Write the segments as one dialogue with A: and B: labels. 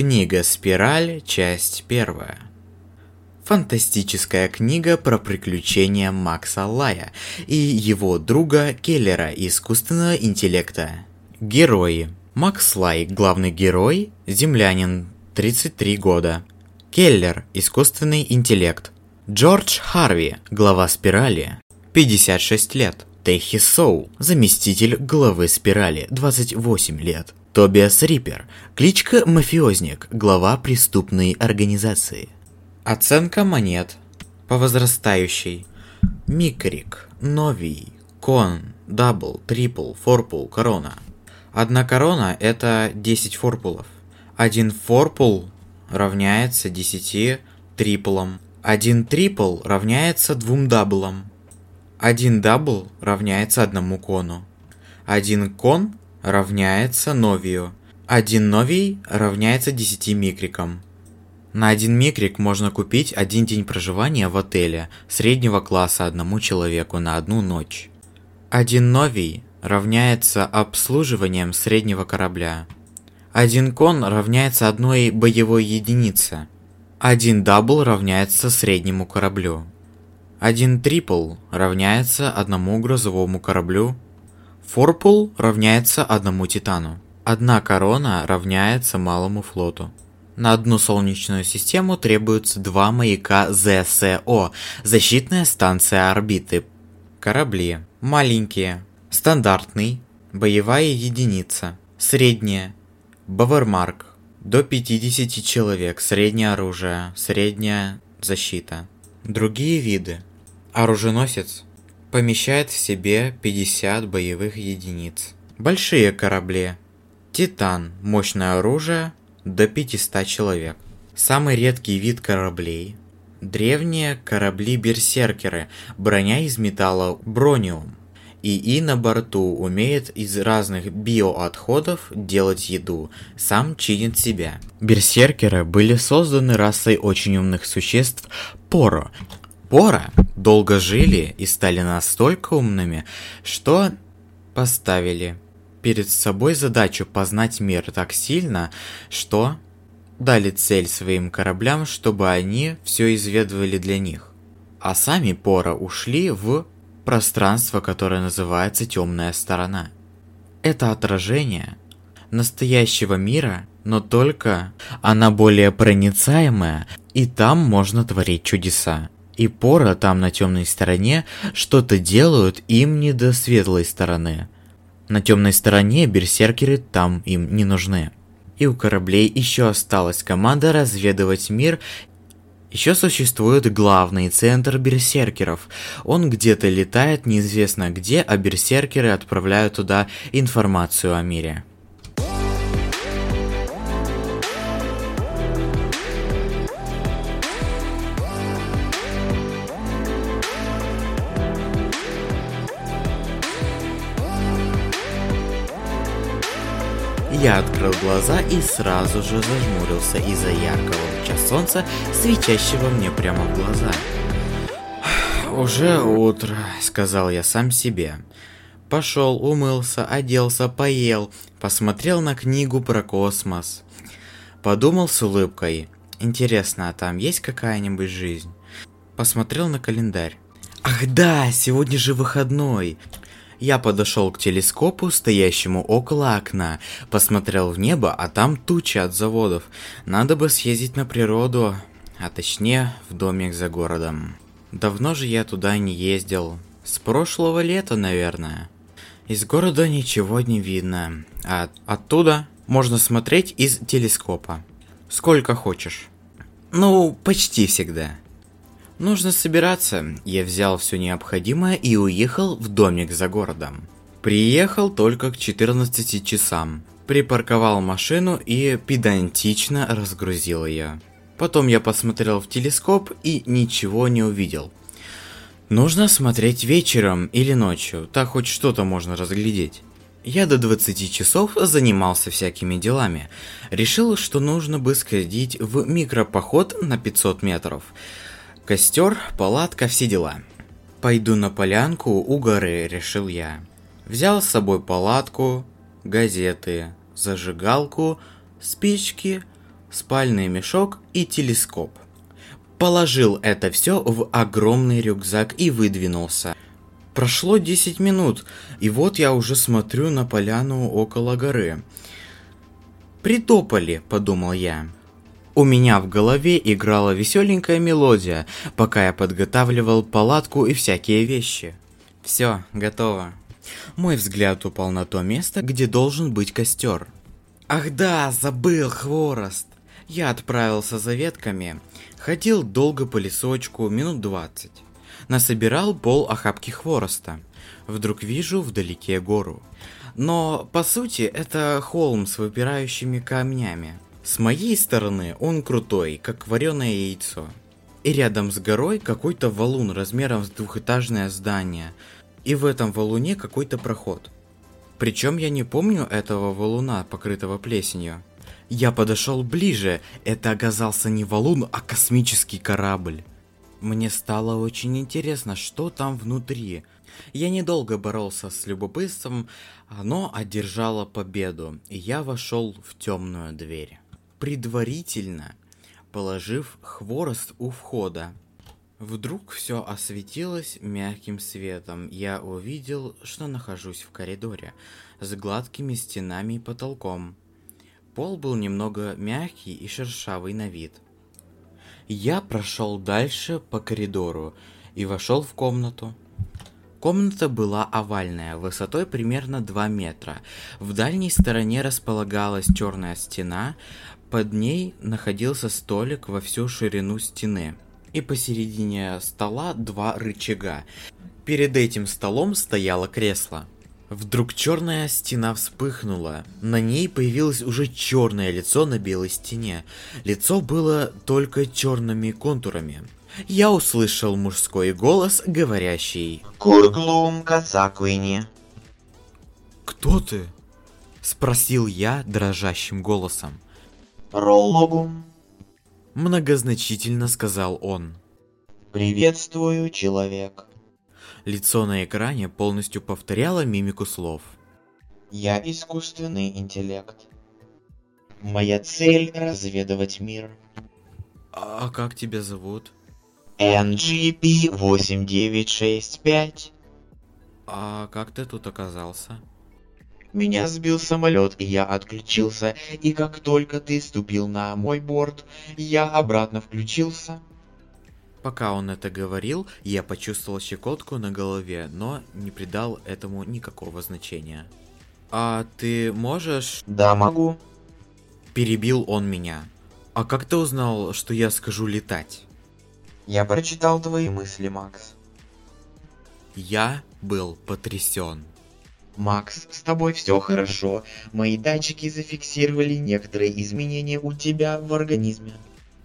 A: Книга «Спираль», часть первая. Фантастическая книга про приключения Макса Лая и его друга Келлера искусственного интеллекта. Герои. Макс Лай, главный герой, землянин, 33 года. Келлер, искусственный интеллект. Джордж Харви, глава спирали, 56 лет. Тэхи Соу, заместитель главы спирали, 28 лет. Тобиас Риппер, кличка Мафиозник, глава преступной организации. Оценка монет по возрастающей. Микрик, Новий, Кон, Дабл, Трипл, Форпул, Корона. Одна корона это 10 форпулов. Один форпул равняется 10 триплам. Один трипл равняется двум даблам. Один дабл равняется одному кону. Один кон равняется новию. Один новий равняется 10 микрикам. На один микрик можно купить один день проживания в отеле среднего класса одному человеку на одну ночь. Один новий равняется обслуживанием среднего корабля. Один кон равняется одной боевой единице. Один дабл равняется среднему кораблю. Один трипл равняется одному грузовому кораблю Форпул равняется одному титану. Одна корона равняется малому флоту. На одну солнечную систему требуются два маяка ЗСО, защитная станция орбиты. Корабли. Маленькие. Стандартный. Боевая единица. Средняя. Бавермарк. До 50 человек. Среднее оружие. Средняя защита. Другие виды. Оруженосец помещает в себе 50 боевых единиц. Большие корабли. Титан. Мощное оружие до 500 человек. Самый редкий вид кораблей. Древние корабли-берсеркеры. Броня из металла брониум. ИИ на борту умеет из разных биоотходов делать еду, сам чинит себя. Берсеркеры были созданы расой очень умных существ Поро, Пора долго жили и стали настолько умными, что поставили перед собой задачу познать мир так сильно, что дали цель своим кораблям, чтобы они все изведывали для них. А сами Пора ушли в пространство, которое называется темная сторона. Это отражение настоящего мира, но только она более проницаемая, и там можно творить чудеса и Пора там на темной стороне что-то делают им не до светлой стороны. На темной стороне берсеркеры там им не нужны. И у кораблей еще осталась команда разведывать мир еще существует главный центр берсеркеров. Он где-то летает неизвестно где, а берсеркеры отправляют туда информацию о мире. Я открыл глаза и сразу же зажмурился из-за яркого луча солнца, свечащего мне прямо в глаза. «Уже утро», — сказал я сам себе. Пошел, умылся, оделся, поел, посмотрел на книгу про космос. Подумал с улыбкой. Интересно, а там есть какая-нибудь жизнь? Посмотрел на календарь. Ах да, сегодня же выходной. Я подошел к телескопу, стоящему около окна, посмотрел в небо, а там тучи от заводов. Надо бы съездить на природу, а точнее в домик за городом. Давно же я туда не ездил. С прошлого лета, наверное. Из города ничего не видно, а оттуда можно смотреть из телескопа. Сколько хочешь. Ну, почти всегда. Нужно собираться. Я взял все необходимое и уехал в домик за городом. Приехал только к 14 часам. Припарковал машину и педантично разгрузил ее. Потом я посмотрел в телескоп и ничего не увидел. Нужно смотреть вечером или ночью, так хоть что-то можно разглядеть. Я до 20 часов занимался всякими делами. Решил, что нужно бы сходить в микропоход на 500 метров. Костер, палатка, все дела. Пойду на полянку у горы, решил я. Взял с собой палатку, газеты, зажигалку, спички, спальный мешок и телескоп. Положил это все в огромный рюкзак и выдвинулся. Прошло 10 минут, и вот я уже смотрю на поляну около горы. «Притопали», — подумал я. У меня в голове играла веселенькая мелодия, пока я подготавливал палатку и всякие вещи. Все, готово. Мой взгляд упал на то место, где должен быть костер. Ах да, забыл хворост. Я отправился за ветками. Ходил долго по лесочку, минут двадцать. Насобирал пол охапки хвороста. Вдруг вижу вдалеке гору. Но, по сути, это холм с выпирающими камнями. С моей стороны он крутой, как вареное яйцо. И рядом с горой какой-то валун размером с двухэтажное здание. И в этом валуне какой-то проход. Причем я не помню этого валуна, покрытого плесенью. Я подошел ближе, это оказался не валун, а космический корабль. Мне стало очень интересно, что там внутри. Я недолго боролся с любопытством, оно одержало победу, и я вошел в темную дверь. Предварительно положив хворост у входа. Вдруг все осветилось мягким светом. Я увидел, что нахожусь в коридоре с гладкими стенами и потолком. Пол был немного мягкий и шершавый на вид. Я прошел дальше по коридору и вошел в комнату. Комната была овальная, высотой примерно 2 метра. В дальней стороне располагалась черная стена, под ней находился столик во всю ширину стены. И посередине стола два рычага. Перед этим столом стояло кресло. Вдруг черная стена вспыхнула. На ней появилось уже черное лицо на белой стене. Лицо было только черными контурами. Я услышал мужской голос, говорящий
B: Курглум Кацакуини.
A: «Кто ты?» Спросил я дрожащим голосом.
B: Рологум.
A: Многозначительно сказал он.
B: Приветствую, человек.
A: Лицо на экране полностью повторяло мимику слов.
B: Я искусственный интеллект. Моя цель — разведывать мир.
A: А как тебя зовут?
B: NGP-8965.
A: А как ты тут оказался?
B: Меня сбил самолет, и я отключился, и как только ты ступил на мой борт, я обратно включился.
A: Пока он это говорил, я почувствовал щекотку на голове, но не придал этому никакого значения. «А ты можешь...»
B: Да, могу.
A: Перебил он меня. «А как ты узнал, что я скажу летать?»
B: Я прочитал твои мысли, Макс.
A: Я был потрясен.
B: Макс, с тобой все хорошо. Мои датчики зафиксировали некоторые изменения у тебя в организме.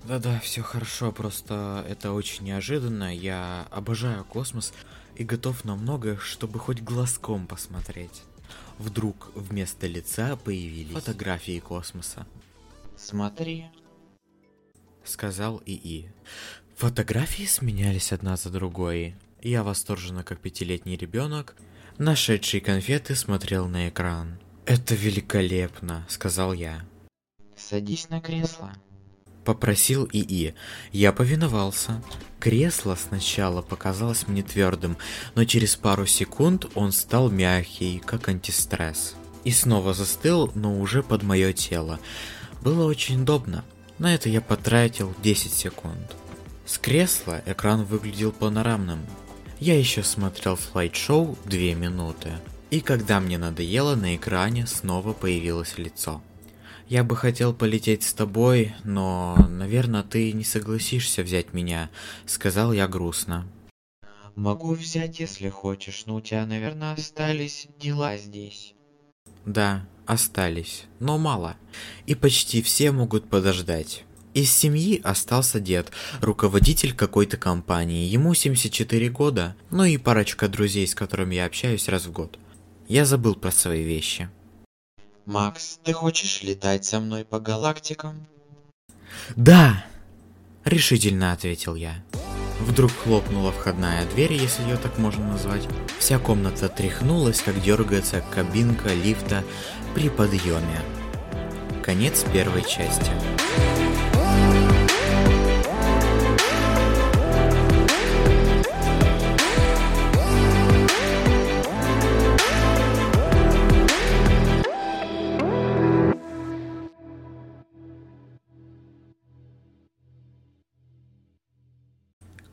A: Да-да, все хорошо, просто это очень неожиданно. Я обожаю космос и готов на многое, чтобы хоть глазком посмотреть. Вдруг вместо лица появились фотографии космоса.
B: Смотри.
A: Сказал ИИ. Фотографии сменялись одна за другой. Я восторженно, как пятилетний ребенок, нашедший конфеты, смотрел на экран. «Это великолепно», — сказал я.
B: Садись на кресло.
A: Попросил ИИ. Я повиновался. Кресло сначала показалось мне твердым, но через пару секунд он стал мягкий, как антистресс. И снова застыл, но уже под мое тело. Было очень удобно. На это я потратил 10 секунд. С кресла экран выглядел панорамным. Я еще смотрел слайд-шоу 2 минуты. И когда мне надоело, на экране снова появилось лицо. Я бы хотел полететь с тобой, но, наверное, ты не согласишься взять меня, сказал я грустно.
B: Могу взять, если хочешь, но у тебя, наверное, остались дела здесь.
A: Да, остались, но мало. И почти все могут подождать. Из семьи остался дед, руководитель какой-то компании. Ему 74 года, ну и парочка друзей, с которыми я общаюсь раз в год. Я забыл про свои вещи.
B: Макс, ты хочешь летать со мной по галактикам?
A: Да! Решительно ответил я. Вдруг хлопнула входная дверь, если ее так можно назвать. Вся комната тряхнулась, как дергается кабинка лифта при подъеме. Конец первой части.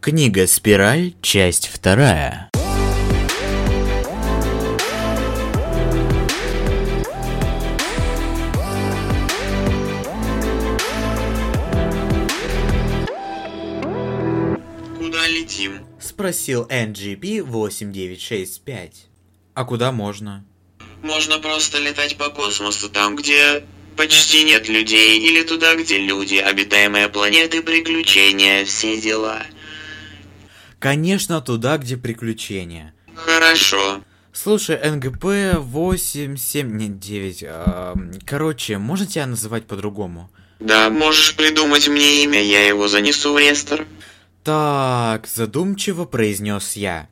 A: Книга «Спираль», часть вторая.
B: Куда летим?
A: Спросил NGP 8965. А куда можно?
B: Можно просто летать по космосу там, где почти нет людей, или туда, где люди, обитаемые планеты, приключения, все дела.
A: Конечно, туда, где приключения.
B: Хорошо.
A: Слушай, НГП 8, 7, нет, 9. эм, короче, можно тебя называть по-другому?
B: Да, можешь придумать мне имя, я его занесу в реестр.
A: Так, задумчиво произнес я.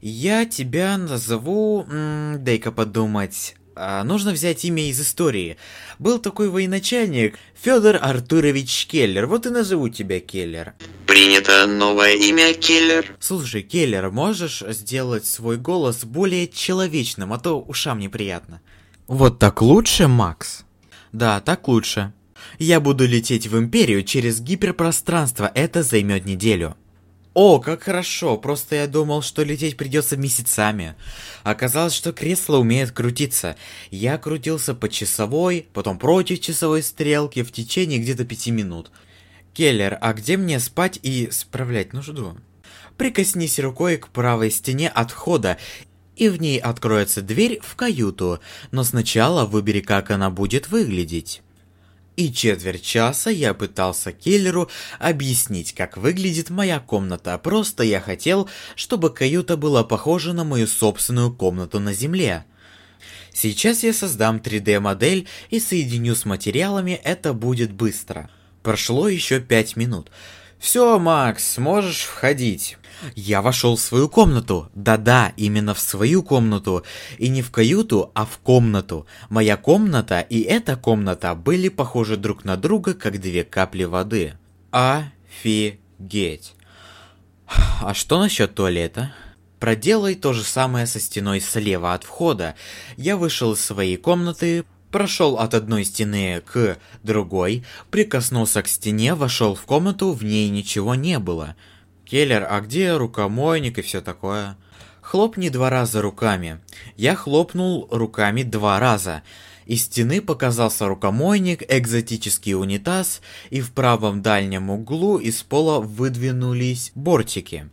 A: Я тебя назову... Дай-ка подумать. А, нужно взять имя из истории. Был такой военачальник Федор Артурович Келлер. Вот и назову тебя Келлер.
B: Принято новое имя Киллер.
A: Слушай, Келлер, можешь сделать свой голос более человечным, а то ушам неприятно. Вот так лучше, Макс? Да, так лучше. Я буду лететь в Империю через гиперпространство, это займет неделю. О, как хорошо, просто я думал, что лететь придется месяцами. Оказалось, что кресло умеет крутиться. Я крутился по часовой, потом против часовой стрелки в течение где-то пяти минут. Келлер, а где мне спать и справлять нужду? Прикоснись рукой к правой стене от входа, и в ней откроется дверь в каюту, но сначала выбери, как она будет выглядеть. И четверть часа я пытался Келлеру объяснить, как выглядит моя комната, просто я хотел, чтобы каюта была похожа на мою собственную комнату на Земле. Сейчас я создам 3D-модель и соединю с материалами, это будет быстро. Прошло еще 5 минут. Все, Макс, можешь входить. Я вошел в свою комнату. Да-да, именно в свою комнату. И не в каюту, а в комнату. Моя комната и эта комната были похожи друг на друга, как две капли воды. Офигеть. А что насчет туалета? Проделай то же самое со стеной слева от входа. Я вышел из своей комнаты, прошел от одной стены к другой, прикоснулся к стене, вошел в комнату, в ней ничего не было. Келлер, а где рукомойник и все такое? Хлопни два раза руками. Я хлопнул руками два раза. Из стены показался рукомойник, экзотический унитаз, и в правом дальнем углу из пола выдвинулись бортики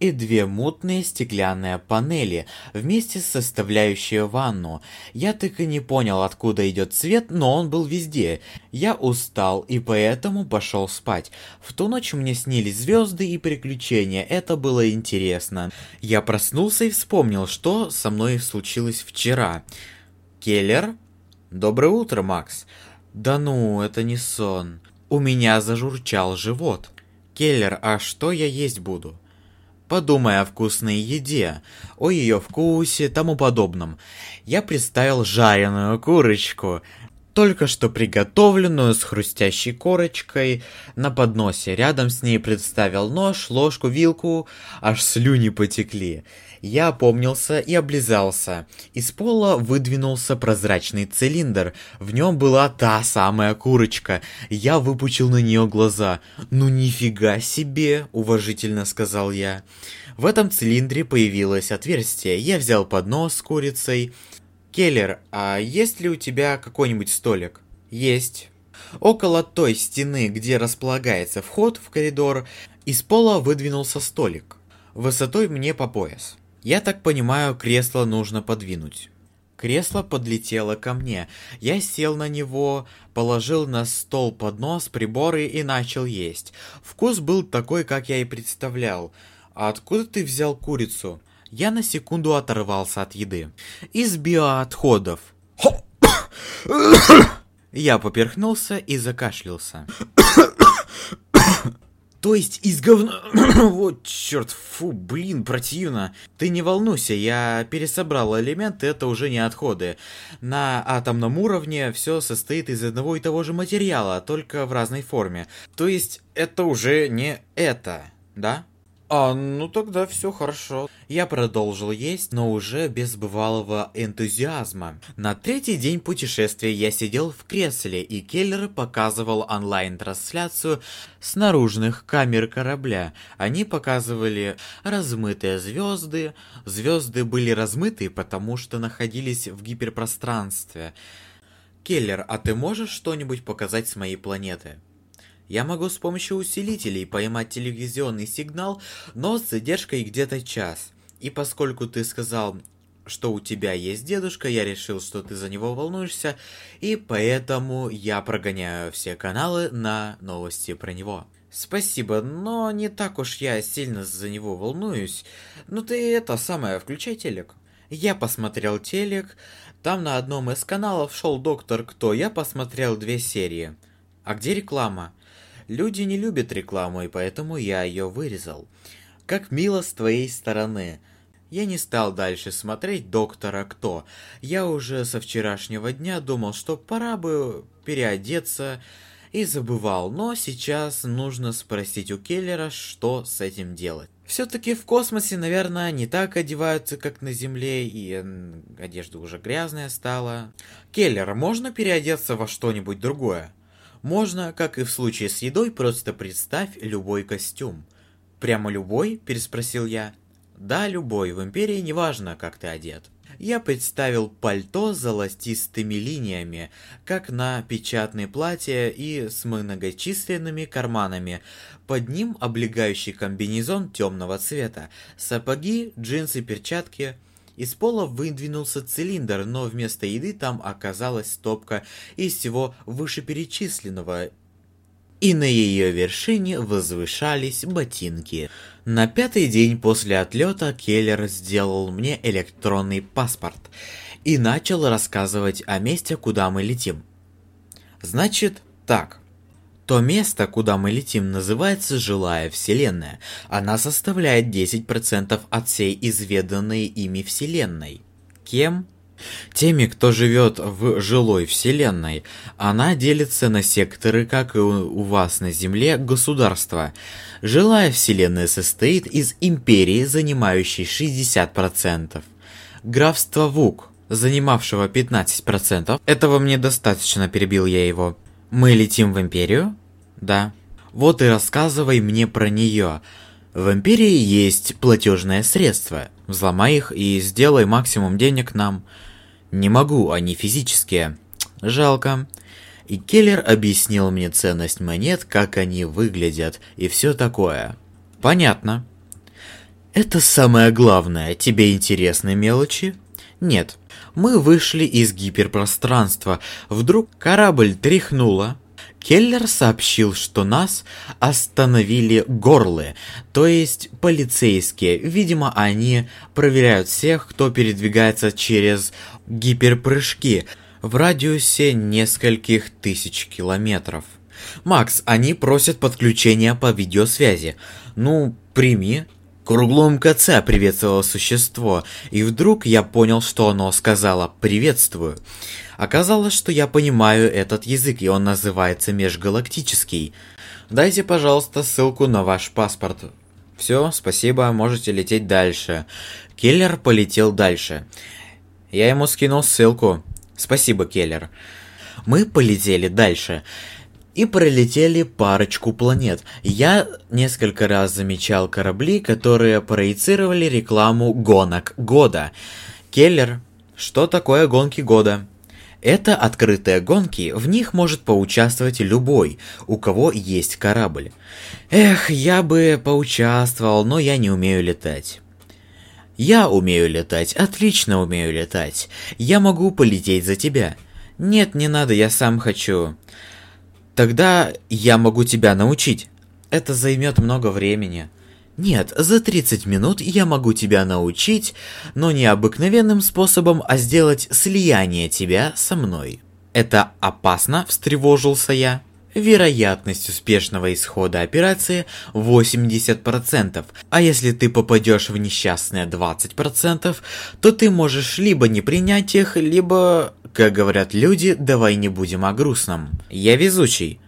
A: и две мутные стеклянные панели, вместе с составляющей ванну. Я так и не понял, откуда идет свет, но он был везде. Я устал и поэтому пошел спать. В ту ночь мне снились звезды и приключения, это было интересно. Я проснулся и вспомнил, что со мной случилось вчера. Келлер? Доброе утро, Макс. Да ну, это не сон. У меня зажурчал живот. Келлер, а что я есть буду? Подумай о вкусной еде, о ее вкусе, тому подобном. Я представил жареную курочку, только что приготовленную с хрустящей корочкой на подносе. Рядом с ней представил нож, ложку, вилку, аж слюни потекли. Я опомнился и облизался. Из пола выдвинулся прозрачный цилиндр. В нем была та самая курочка. Я выпучил на нее глаза. «Ну нифига себе!» – уважительно сказал я. В этом цилиндре появилось отверстие. Я взял поднос с курицей. «Келлер, а есть ли у тебя какой-нибудь столик?» «Есть». Около той стены, где располагается вход в коридор, из пола выдвинулся столик. Высотой мне по пояс. Я так понимаю, кресло нужно подвинуть. Кресло подлетело ко мне. Я сел на него, положил на стол поднос, приборы и начал есть. Вкус был такой, как я и представлял. А откуда ты взял курицу? Я на секунду оторвался от еды. Из биоотходов. Я поперхнулся и закашлялся. То есть из говна... вот, черт, фу, блин, противно. Ты не волнуйся, я пересобрал элементы, это уже не отходы. На атомном уровне все состоит из одного и того же материала, только в разной форме. То есть это уже не это, да? А, ну тогда все хорошо. Я продолжил есть, но уже без бывалого энтузиазма. На третий день путешествия я сидел в кресле, и Келлер показывал онлайн-трансляцию с наружных камер корабля. Они показывали размытые звезды. Звезды были размыты, потому что находились в гиперпространстве. Келлер, а ты можешь что-нибудь показать с моей планеты? Я могу с помощью усилителей поймать телевизионный сигнал, но с задержкой где-то час. И поскольку ты сказал, что у тебя есть дедушка, я решил, что ты за него волнуешься, и поэтому я прогоняю все каналы на новости про него. Спасибо, но не так уж я сильно за него волнуюсь. Ну ты это самое, включай телек. Я посмотрел телек, там на одном из каналов шел Доктор Кто, я посмотрел две серии. А где реклама? Люди не любят рекламу, и поэтому я ее вырезал. Как мило с твоей стороны. Я не стал дальше смотреть «Доктора Кто». Я уже со вчерашнего дня думал, что пора бы переодеться и забывал, но сейчас нужно спросить у Келлера, что с этим делать. Все-таки в космосе, наверное, не так одеваются, как на Земле, и одежда уже грязная стала. Келлер, можно переодеться во что-нибудь другое? Можно, как и в случае с едой, просто представь любой костюм. Прямо любой? Переспросил я. Да, любой. В Империи неважно, как ты одет. Я представил пальто с золотистыми линиями, как на печатное платье и с многочисленными карманами. Под ним облегающий комбинезон темного цвета, сапоги, джинсы, перчатки – из пола выдвинулся цилиндр, но вместо еды там оказалась стопка из всего вышеперечисленного, и на ее вершине возвышались ботинки. На пятый день после отлета Келлер сделал мне электронный паспорт и начал рассказывать о месте, куда мы летим. Значит, так. То место, куда мы летим, называется Жилая Вселенная. Она составляет 10% от всей изведанной ими Вселенной. Кем? Теми, кто живет в жилой вселенной, она делится на секторы, как и у вас на Земле, государства. Жилая вселенная состоит из империи, занимающей 60%, графства Вук, занимавшего 15%. Этого мне достаточно, перебил я его. Мы летим в Империю? Да. Вот и рассказывай мне про нее. В Империи есть платежное средство. Взломай их и сделай максимум денег нам. Не могу, они физические. Жалко. И Келлер объяснил мне ценность монет, как они выглядят и все такое. Понятно. Это самое главное. Тебе интересны мелочи? Нет. Мы вышли из гиперпространства. Вдруг корабль тряхнуло. Келлер сообщил, что нас остановили горлы, то есть полицейские. Видимо, они проверяют всех, кто передвигается через гиперпрыжки в радиусе нескольких тысяч километров. Макс, они просят подключения по видеосвязи. Ну, прими. Круглом КЦ приветствовало существо, и вдруг я понял, что оно сказала «приветствую». Оказалось, что я понимаю этот язык, и он называется межгалактический. Дайте, пожалуйста, ссылку на ваш паспорт. Все, спасибо, можете лететь дальше. Келлер полетел дальше. Я ему скинул ссылку. Спасибо, Келлер. Мы полетели дальше и пролетели парочку планет. Я несколько раз замечал корабли, которые проецировали рекламу гонок года. Келлер, что такое гонки года? Это открытые гонки, в них может поучаствовать любой, у кого есть корабль. Эх, я бы поучаствовал, но я не умею летать. Я умею летать, отлично умею летать. Я могу полететь за тебя. Нет, не надо, я сам хочу. Тогда я могу тебя научить. Это займет много времени. Нет, за 30 минут я могу тебя научить, но не обыкновенным способом, а сделать слияние тебя со мной. Это опасно, встревожился я. Вероятность успешного исхода операции 80%, а если ты попадешь в несчастные 20%, то ты можешь либо не принять их, либо, как говорят люди, давай не будем о грустном. Я везучий.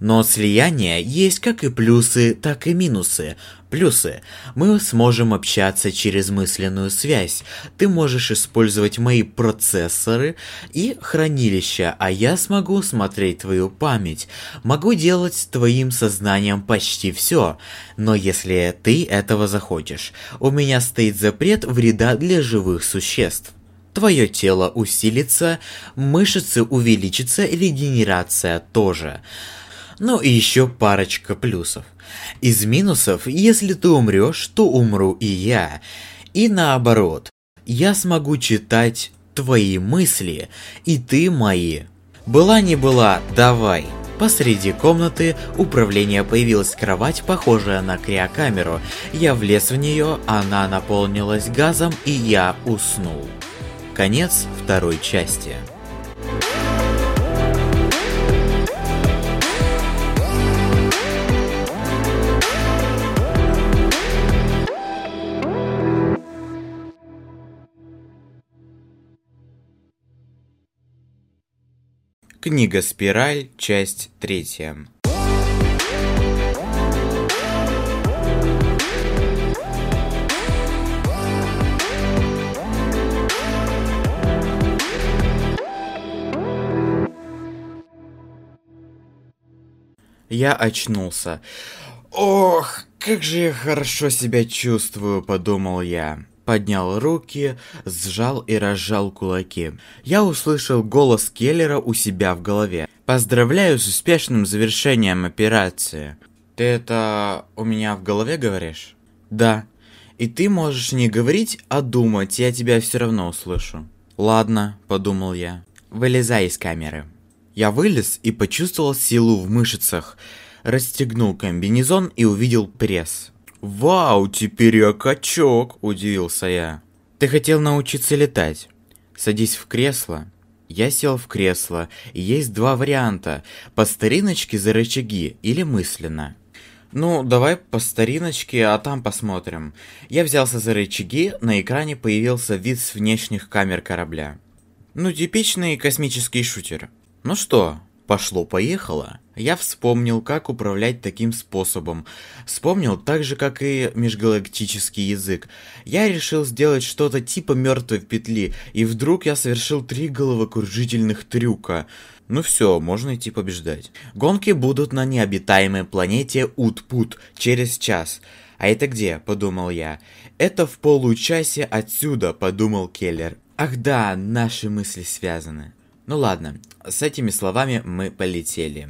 A: Но слияние есть как и плюсы, так и минусы. Плюсы. Мы сможем общаться через мысленную связь. Ты можешь использовать мои процессоры и хранилища, а я смогу смотреть твою память. Могу делать с твоим сознанием почти все. Но если ты этого захочешь, у меня стоит запрет вреда для живых существ. Твое тело усилится, мышцы увеличатся, регенерация тоже. Ну и еще парочка плюсов. Из минусов, если ты умрешь, то умру и я. И наоборот, я смогу читать твои мысли, и ты мои. Была не была, давай. Посреди комнаты управления появилась кровать, похожая на криокамеру. Я влез в нее, она наполнилась газом, и я уснул. Конец второй части. Книга «Спираль», часть третья. Я очнулся. Ох, как же я хорошо себя чувствую, подумал я поднял руки, сжал и разжал кулаки. Я услышал голос Келлера у себя в голове. «Поздравляю с успешным завершением операции». «Ты это у меня в голове говоришь?» «Да. И ты можешь не говорить, а думать, я тебя все равно услышу». «Ладно», — подумал я. «Вылезай из камеры». Я вылез и почувствовал силу в мышцах. Расстегнул комбинезон и увидел пресс. «Вау, теперь я качок!» – удивился я. «Ты хотел научиться летать. Садись в кресло». Я сел в кресло, есть два варианта. По стариночке за рычаги или мысленно. Ну, давай по стариночке, а там посмотрим. Я взялся за рычаги, на экране появился вид с внешних камер корабля. Ну, типичный космический шутер. Ну что, Пошло-поехало. Я вспомнил, как управлять таким способом. Вспомнил так же, как и межгалактический язык. Я решил сделать что-то типа мертвой петли, и вдруг я совершил три головокружительных трюка. Ну все, можно идти побеждать. Гонки будут на необитаемой планете Утпут через час. А это где? Подумал я. Это в получасе отсюда, подумал Келлер. Ах да, наши мысли связаны. Ну ладно, с этими словами мы полетели.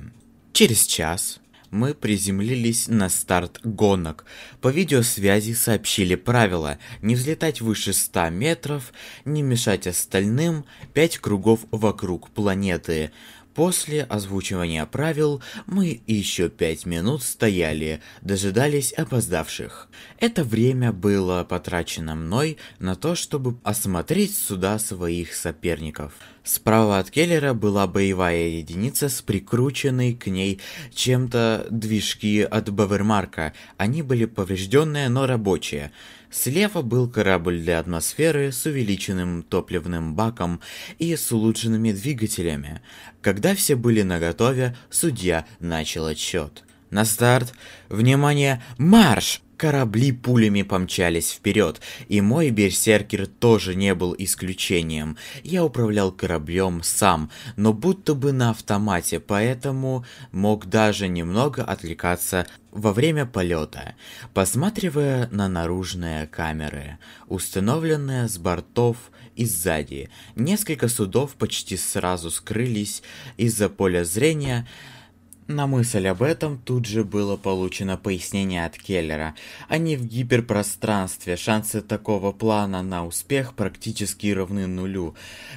A: Через час мы приземлились на старт гонок. По видеосвязи сообщили правила не взлетать выше 100 метров, не мешать остальным, 5 кругов вокруг планеты. После озвучивания правил мы еще пять минут стояли, дожидались опоздавших. Это время было потрачено мной на то, чтобы осмотреть суда своих соперников. Справа от Келлера была боевая единица с прикрученной к ней чем-то движки от Бавермарка. Они были поврежденные, но рабочие. Слева был корабль для атмосферы с увеличенным топливным баком и с улучшенными двигателями. Когда все были наготове, судья начал отсчет. На старт. Внимание, марш! Корабли пулями помчались вперед, и мой берсеркер тоже не был исключением. Я управлял кораблем сам, но будто бы на автомате, поэтому мог даже немного отвлекаться во время полета, посматривая на наружные камеры, установленные с бортов и сзади. Несколько судов почти сразу скрылись из-за поля зрения, на мысль об этом тут же было получено пояснение от Келлера. Они в гиперпространстве, шансы такого плана на успех практически равны нулю,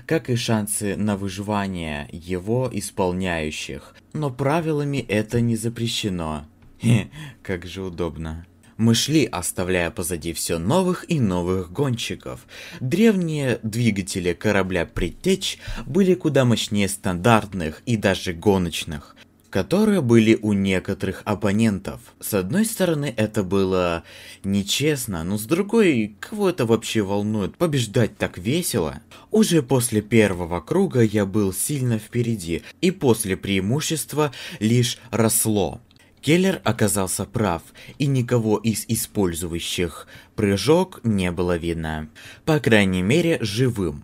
A: как и шансы на выживание его исполняющих. Но правилами это не запрещено. Хе, как же удобно. Мы шли, оставляя позади все новых и новых гонщиков. Древние двигатели корабля «Предтечь» были куда мощнее стандартных и даже гоночных. Которые были у некоторых оппонентов. С одной стороны, это было нечестно, но с другой, кого это вообще волнует? Побеждать так весело? Уже после первого круга я был сильно впереди, и после преимущества лишь росло. Келлер оказался прав, и никого из использующих прыжок не было видно. По крайней мере, живым.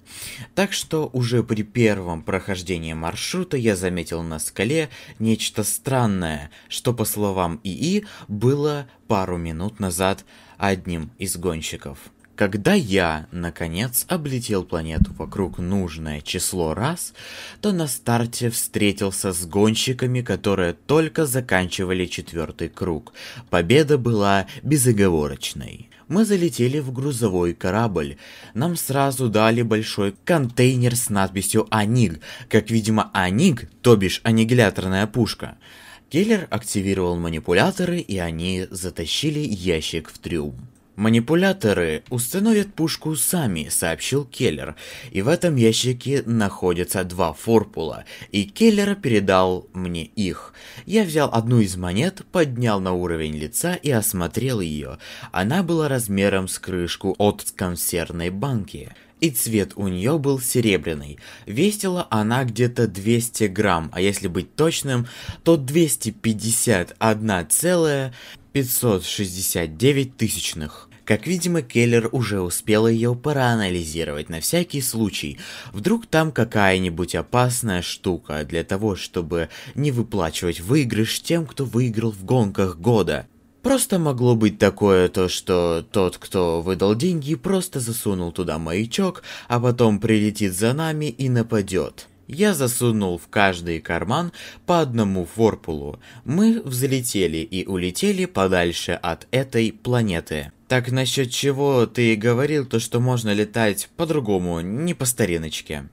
A: Так что уже при первом прохождении маршрута я заметил на скале нечто странное, что по словам ИИ было пару минут назад одним из гонщиков. Когда я, наконец, облетел планету вокруг нужное число раз, то на старте встретился с гонщиками, которые только заканчивали четвертый круг. Победа была безоговорочной. Мы залетели в грузовой корабль. Нам сразу дали большой контейнер с надписью «Аниг», как, видимо, «Аниг», то бишь аннигиляторная пушка. Келлер активировал манипуляторы, и они затащили ящик в трюм. Манипуляторы установят пушку сами, сообщил Келлер, и в этом ящике находятся два форпула, и Келлер передал мне их. Я взял одну из монет, поднял на уровень лица и осмотрел ее. Она была размером с крышку от консервной банки. И цвет у нее был серебряный. Весила она где-то 200 грамм, а если быть точным, то 251,569 тысячных. Как видимо, Келлер уже успел ее проанализировать на всякий случай. Вдруг там какая-нибудь опасная штука для того, чтобы не выплачивать выигрыш тем, кто выиграл в гонках года. Просто могло быть такое то, что тот, кто выдал деньги, просто засунул туда маячок, а потом прилетит за нами и нападет. Я засунул в каждый карман по одному форпулу. Мы взлетели и улетели подальше от этой планеты. Так насчет чего ты говорил то, что можно летать по-другому, не по стариночке.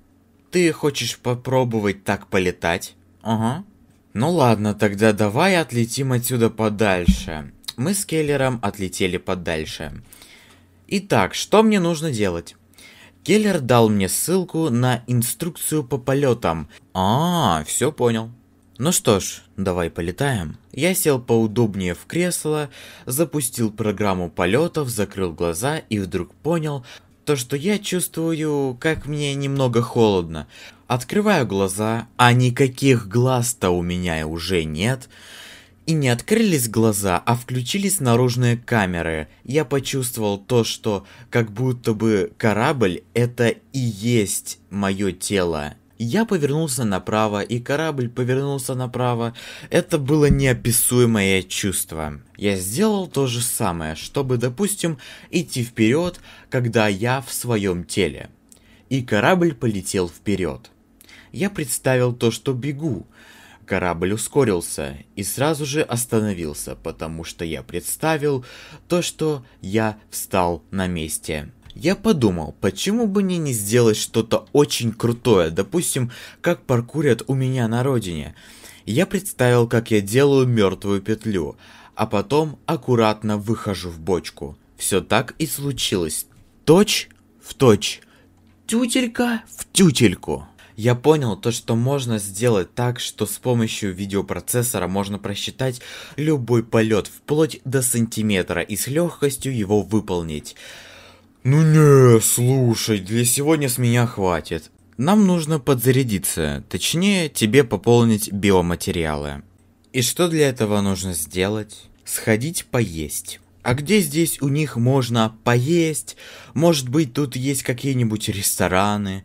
A: Ты хочешь попробовать так полетать? Ага. Ну ладно, тогда давай отлетим отсюда подальше. Мы с Келлером отлетели подальше. Итак, что мне нужно делать? Келлер дал мне ссылку на инструкцию по полетам. А, все понял. Ну что ж, давай полетаем. Я сел поудобнее в кресло, запустил программу полетов, закрыл глаза и вдруг понял, то, что я чувствую, как мне немного холодно. Открываю глаза, а никаких глаз-то у меня уже нет. И не открылись глаза, а включились наружные камеры. Я почувствовал то, что как будто бы корабль это и есть мое тело. Я повернулся направо, и корабль повернулся направо. Это было неописуемое чувство. Я сделал то же самое, чтобы, допустим, идти вперед, когда я в своем теле. И корабль полетел вперед. Я представил то, что бегу. Корабль ускорился и сразу же остановился, потому что я представил то, что я встал на месте. Я подумал, почему бы мне не сделать что-то очень крутое, допустим, как паркурят у меня на родине. Я представил, как я делаю мертвую петлю, а потом аккуратно выхожу в бочку. Все так и случилось. Точь в точь. Тютелька в тютельку. Я понял то, что можно сделать так, что с помощью видеопроцессора можно просчитать любой полет вплоть до сантиметра и с легкостью его выполнить. Ну не, слушай, для сегодня с меня хватит. Нам нужно подзарядиться, точнее, тебе пополнить биоматериалы. И что для этого нужно сделать? Сходить поесть. А где здесь у них можно поесть? Может быть, тут есть какие-нибудь рестораны?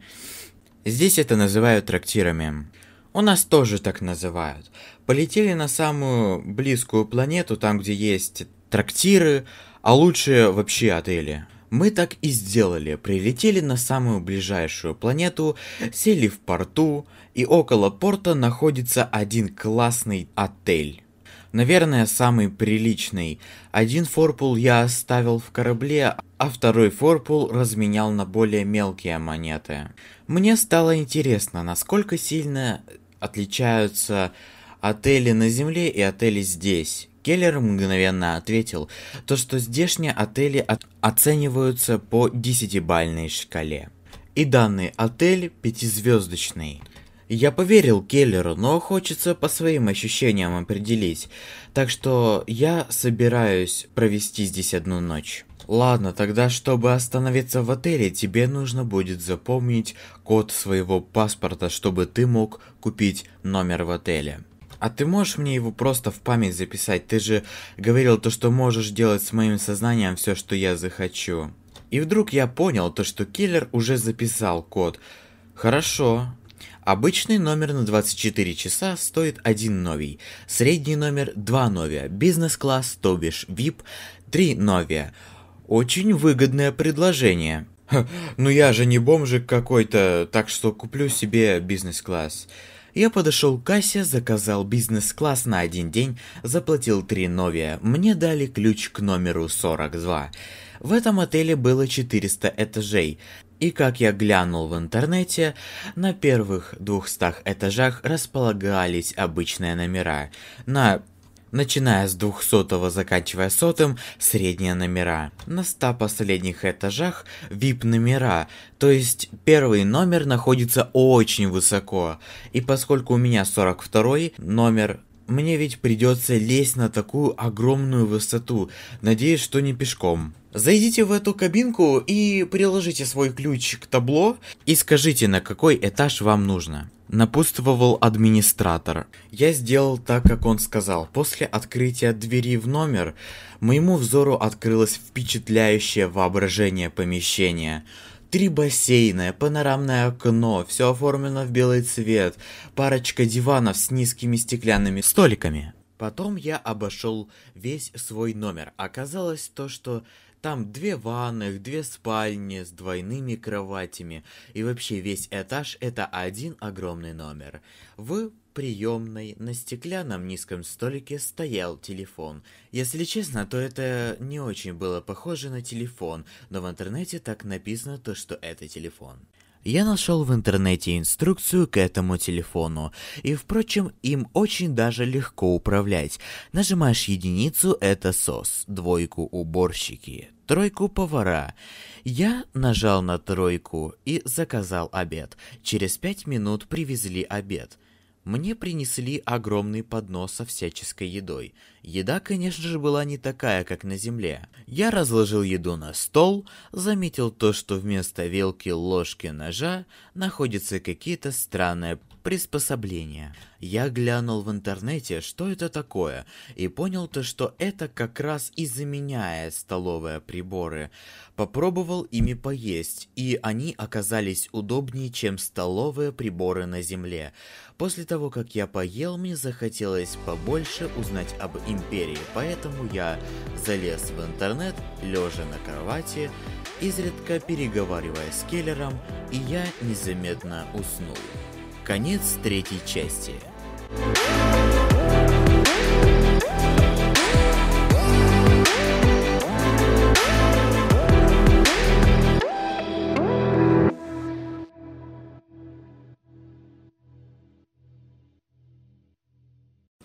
A: Здесь это называют трактирами. У нас тоже так называют. Полетели на самую близкую планету, там где есть трактиры, а лучше вообще отели. Мы так и сделали, прилетели на самую ближайшую планету, сели в порту, и около порта находится один классный отель. Наверное, самый приличный. Один форпул я оставил в корабле, а второй форпул разменял на более мелкие монеты. Мне стало интересно, насколько сильно отличаются отели на Земле и отели здесь. Келлер мгновенно ответил, то что здешние отели от оцениваются по десятибальной шкале. И данный отель пятизвездочный. Я поверил Келлеру, но хочется по своим ощущениям определить. Так что я собираюсь провести здесь одну ночь. Ладно, тогда, чтобы остановиться в отеле, тебе нужно будет запомнить код своего паспорта, чтобы ты мог купить номер в отеле. А ты можешь мне его просто в память записать? Ты же говорил то, что можешь делать с моим сознанием все, что я захочу. И вдруг я понял то, что киллер уже записал код. Хорошо. Обычный номер на 24 часа стоит 1 новий, средний номер 2 новия, бизнес-класс, то бишь VIP 3 новия. Очень выгодное предложение. Ну я же не бомжик какой-то, так что куплю себе бизнес-класс. Я подошел к кассе, заказал бизнес-класс на один день, заплатил 3 новия. Мне дали ключ к номеру 42. В этом отеле было 400 этажей. И как я глянул в интернете, на первых 200 этажах располагались обычные номера. На начиная с 200 заканчивая сотым, средние номера. На 100 последних этажах VIP номера, то есть первый номер находится очень высоко. И поскольку у меня 42 номер, мне ведь придется лезть на такую огромную высоту, надеюсь, что не пешком. Зайдите в эту кабинку и приложите свой ключ к табло и скажите, на какой этаж вам нужно. Напутствовал администратор. Я сделал так, как он сказал. После открытия двери в номер, моему взору открылось впечатляющее воображение помещения. Три бассейна, панорамное окно, все оформлено в белый цвет, парочка диванов с низкими стеклянными столиками. Потом я обошел весь свой номер. Оказалось то, что там две ванных, две спальни с двойными кроватями. И вообще весь этаж это один огромный номер. В приемной на стеклянном низком столике стоял телефон. Если честно, то это не очень было похоже на телефон, но в интернете так написано то, что это телефон. Я нашел в интернете инструкцию к этому телефону, и, впрочем, им очень даже легко управлять. Нажимаешь единицу – это СОС, двойку – уборщики, тройку – повара. Я нажал на тройку и заказал обед. Через пять минут привезли обед – мне принесли огромный поднос со всяческой едой. Еда, конечно же, была не такая, как на земле. Я разложил еду на стол, заметил то, что вместо вилки, ложки, ножа находятся какие-то странные приспособления. Я глянул в интернете, что это такое, и понял то, что это как раз и заменяет столовые приборы. Попробовал ими поесть, и они оказались удобнее, чем столовые приборы на земле. После того, как я поел, мне захотелось побольше узнать об империи, поэтому я залез в интернет, лежа на кровати, изредка переговаривая с Келлером, и я незаметно уснул. Конец третьей части.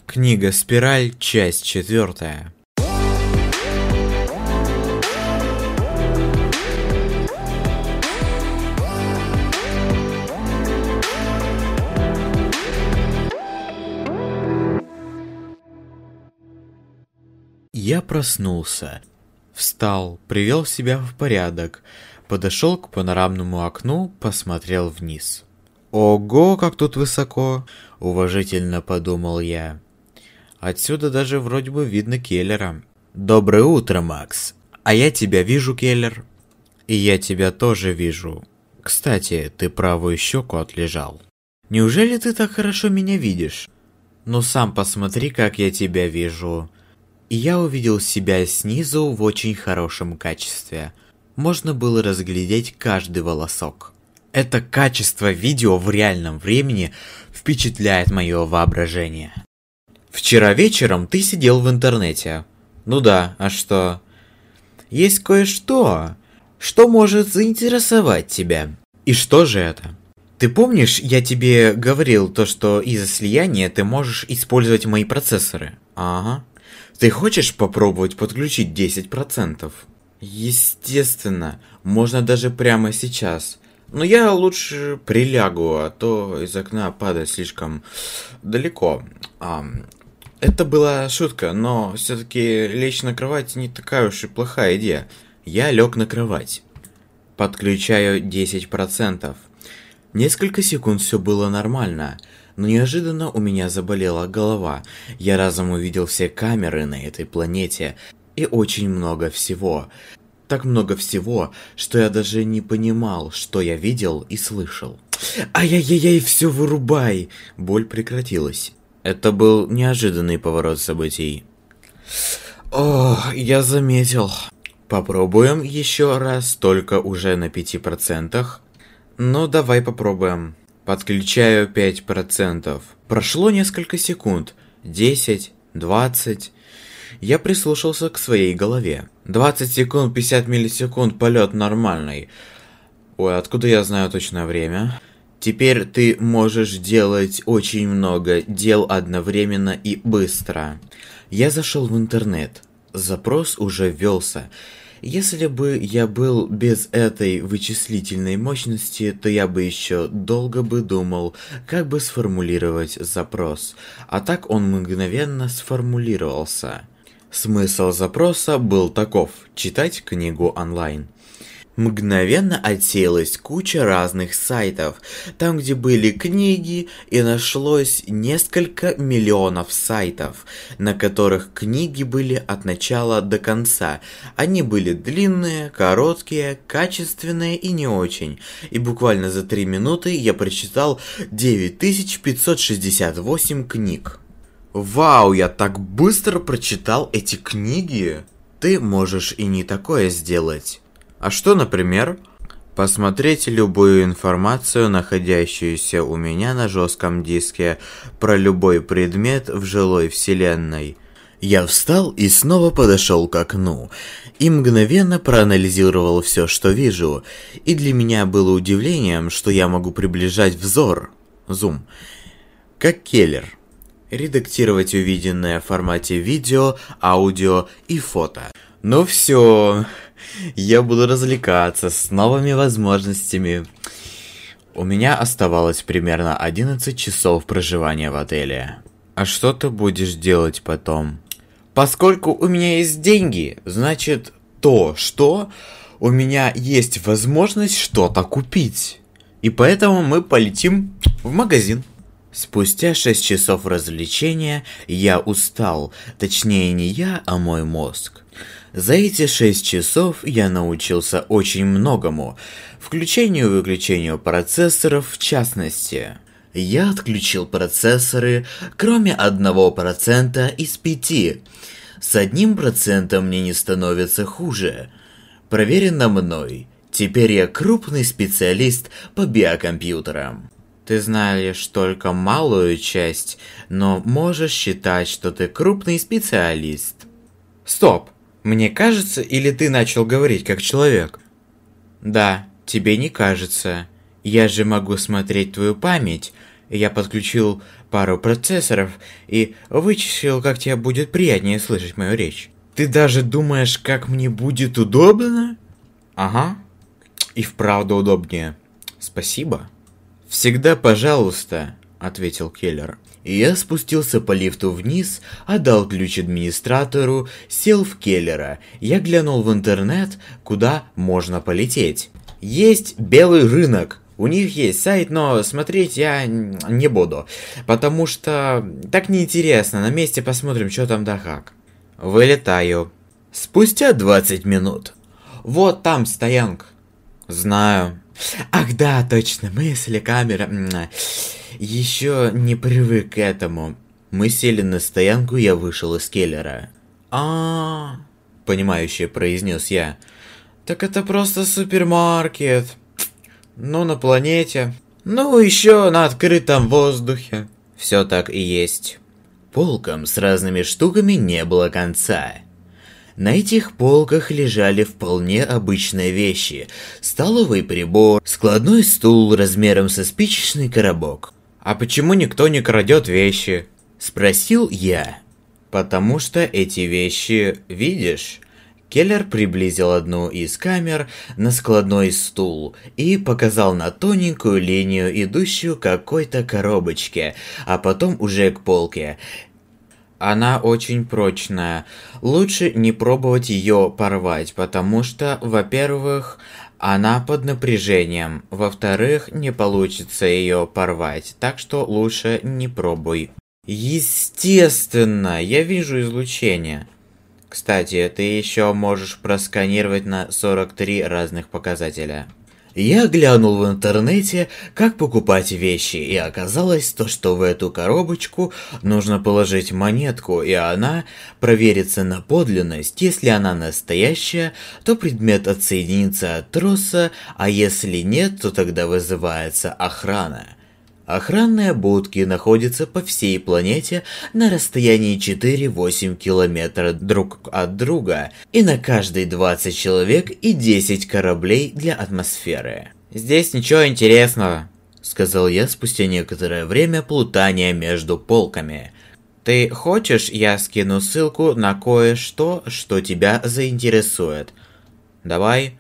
A: Книга «Спираль», часть четвертая. Я проснулся, встал, привел себя в порядок, подошел к панорамному окну, посмотрел вниз. Ого, как тут высоко, уважительно подумал я. Отсюда даже вроде бы видно Келлера. Доброе утро, Макс. А я тебя вижу, Келлер. И я тебя тоже вижу. Кстати, ты правую щеку отлежал. Неужели ты так хорошо меня видишь? Ну сам посмотри, как я тебя вижу я увидел себя снизу в очень хорошем качестве. Можно было разглядеть каждый волосок. Это качество видео в реальном времени впечатляет мое воображение. Вчера вечером ты сидел в интернете. Ну да, а что? Есть кое-что, что может заинтересовать тебя. И что же это? Ты помнишь, я тебе говорил то, что из-за слияния ты можешь использовать мои процессоры? Ага. Ты хочешь попробовать подключить 10%? Естественно, можно даже прямо сейчас. Но я лучше прилягу, а то из окна падать слишком далеко. А, это была шутка, но все-таки лечь на кровать не такая уж и плохая идея. Я лег на кровать. Подключаю 10%. Несколько секунд все было нормально, но неожиданно у меня заболела голова. Я разом увидел все камеры на этой планете и очень много всего. Так много всего, что я даже не понимал, что я видел и слышал. Ай-яй-яй, все вырубай! Боль прекратилась. Это был неожиданный поворот событий. О, я заметил. Попробуем еще раз, только уже на 5%. Ну, давай попробуем. Подключаю 5%. Прошло несколько секунд. 10, 20. Я прислушался к своей голове. 20 секунд, 50 миллисекунд, полет нормальный. Ой, откуда я знаю точное время? Теперь ты можешь делать очень много дел одновременно и быстро. Я зашел в интернет. Запрос уже ввелся. Если бы я был без этой вычислительной мощности, то я бы еще долго бы думал, как бы сформулировать запрос. А так он мгновенно сформулировался. Смысл запроса был таков – читать книгу онлайн мгновенно отсеялась куча разных сайтов, там где были книги и нашлось несколько миллионов сайтов, на которых книги были от начала до конца. Они были длинные, короткие, качественные и не очень. И буквально за 3 минуты я прочитал 9568 книг. Вау, я так быстро прочитал эти книги! Ты можешь и не такое сделать. А что, например? Посмотреть любую информацию, находящуюся у меня на жестком диске, про любой предмет в жилой вселенной. Я встал и снова подошел к окну, и мгновенно проанализировал все, что вижу, и для меня было удивлением, что я могу приближать взор, зум, как Келлер. Редактировать увиденное в формате видео, аудио и фото. Ну все, я буду развлекаться с новыми возможностями. У меня оставалось примерно 11 часов проживания в отеле. А что ты будешь делать потом? Поскольку у меня есть деньги, значит то, что у меня есть возможность что-то купить. И поэтому мы полетим в магазин. Спустя 6 часов развлечения я устал, точнее не я, а мой мозг. За эти шесть часов я научился очень многому, включению и выключению процессоров в частности. Я отключил процессоры, кроме одного процента из пяти. С одним процентом мне не становится хуже. Проверено мной. Теперь я крупный специалист по биокомпьютерам. Ты знаешь только малую часть, но можешь считать, что ты крупный специалист. Стоп! Мне кажется, или ты начал говорить как человек? Да, тебе не кажется. Я же могу смотреть твою память. Я подключил пару процессоров и вычислил, как тебе будет приятнее слышать мою речь. Ты даже думаешь, как мне будет удобно? Ага. И вправду удобнее. Спасибо. Всегда пожалуйста, ответил Келлер. Я спустился по лифту вниз, отдал ключ администратору, сел в Келлера. Я глянул в интернет, куда можно полететь. Есть белый рынок. У них есть сайт, но смотреть я не буду, потому что так неинтересно. На месте посмотрим, что там да как. Вылетаю. Спустя 20 минут. Вот там стоянка. Знаю. Ах да, точно, мысли, камера. Еще не привык к этому. Мы сели на стоянку, я вышел из Келлера. а, -а, -а понимающе произнес я. Так это просто супермаркет. Ну, на планете. Ну, еще на открытом воздухе. Все так и есть. Полкам с разными штуками не было конца. На этих полках лежали вполне обычные вещи. Столовый прибор, складной стул размером со спичечный коробок. «А почему никто не крадет вещи?» – спросил я. «Потому что эти вещи, видишь, Келлер приблизил одну из камер на складной стул и показал на тоненькую линию, идущую к какой-то коробочке, а потом уже к полке. Она очень прочная. Лучше не пробовать ее порвать, потому что, во-первых, она под напряжением. Во-вторых, не получится ее порвать, так что лучше не пробуй. Естественно, я вижу излучение. Кстати, ты еще можешь просканировать на 43 разных показателя. Я глянул в интернете, как покупать вещи, и оказалось то, что в эту коробочку нужно положить монетку, и она проверится на подлинность. Если она настоящая, то предмет отсоединится от троса, а если нет, то тогда вызывается охрана. Охранные будки находятся по всей планете на расстоянии 4-8 километра друг от друга, и на каждый 20 человек и 10 кораблей для атмосферы. «Здесь ничего интересного», — сказал я спустя некоторое время плутания между полками. «Ты хочешь, я скину ссылку на кое-что, что тебя заинтересует?» «Давай».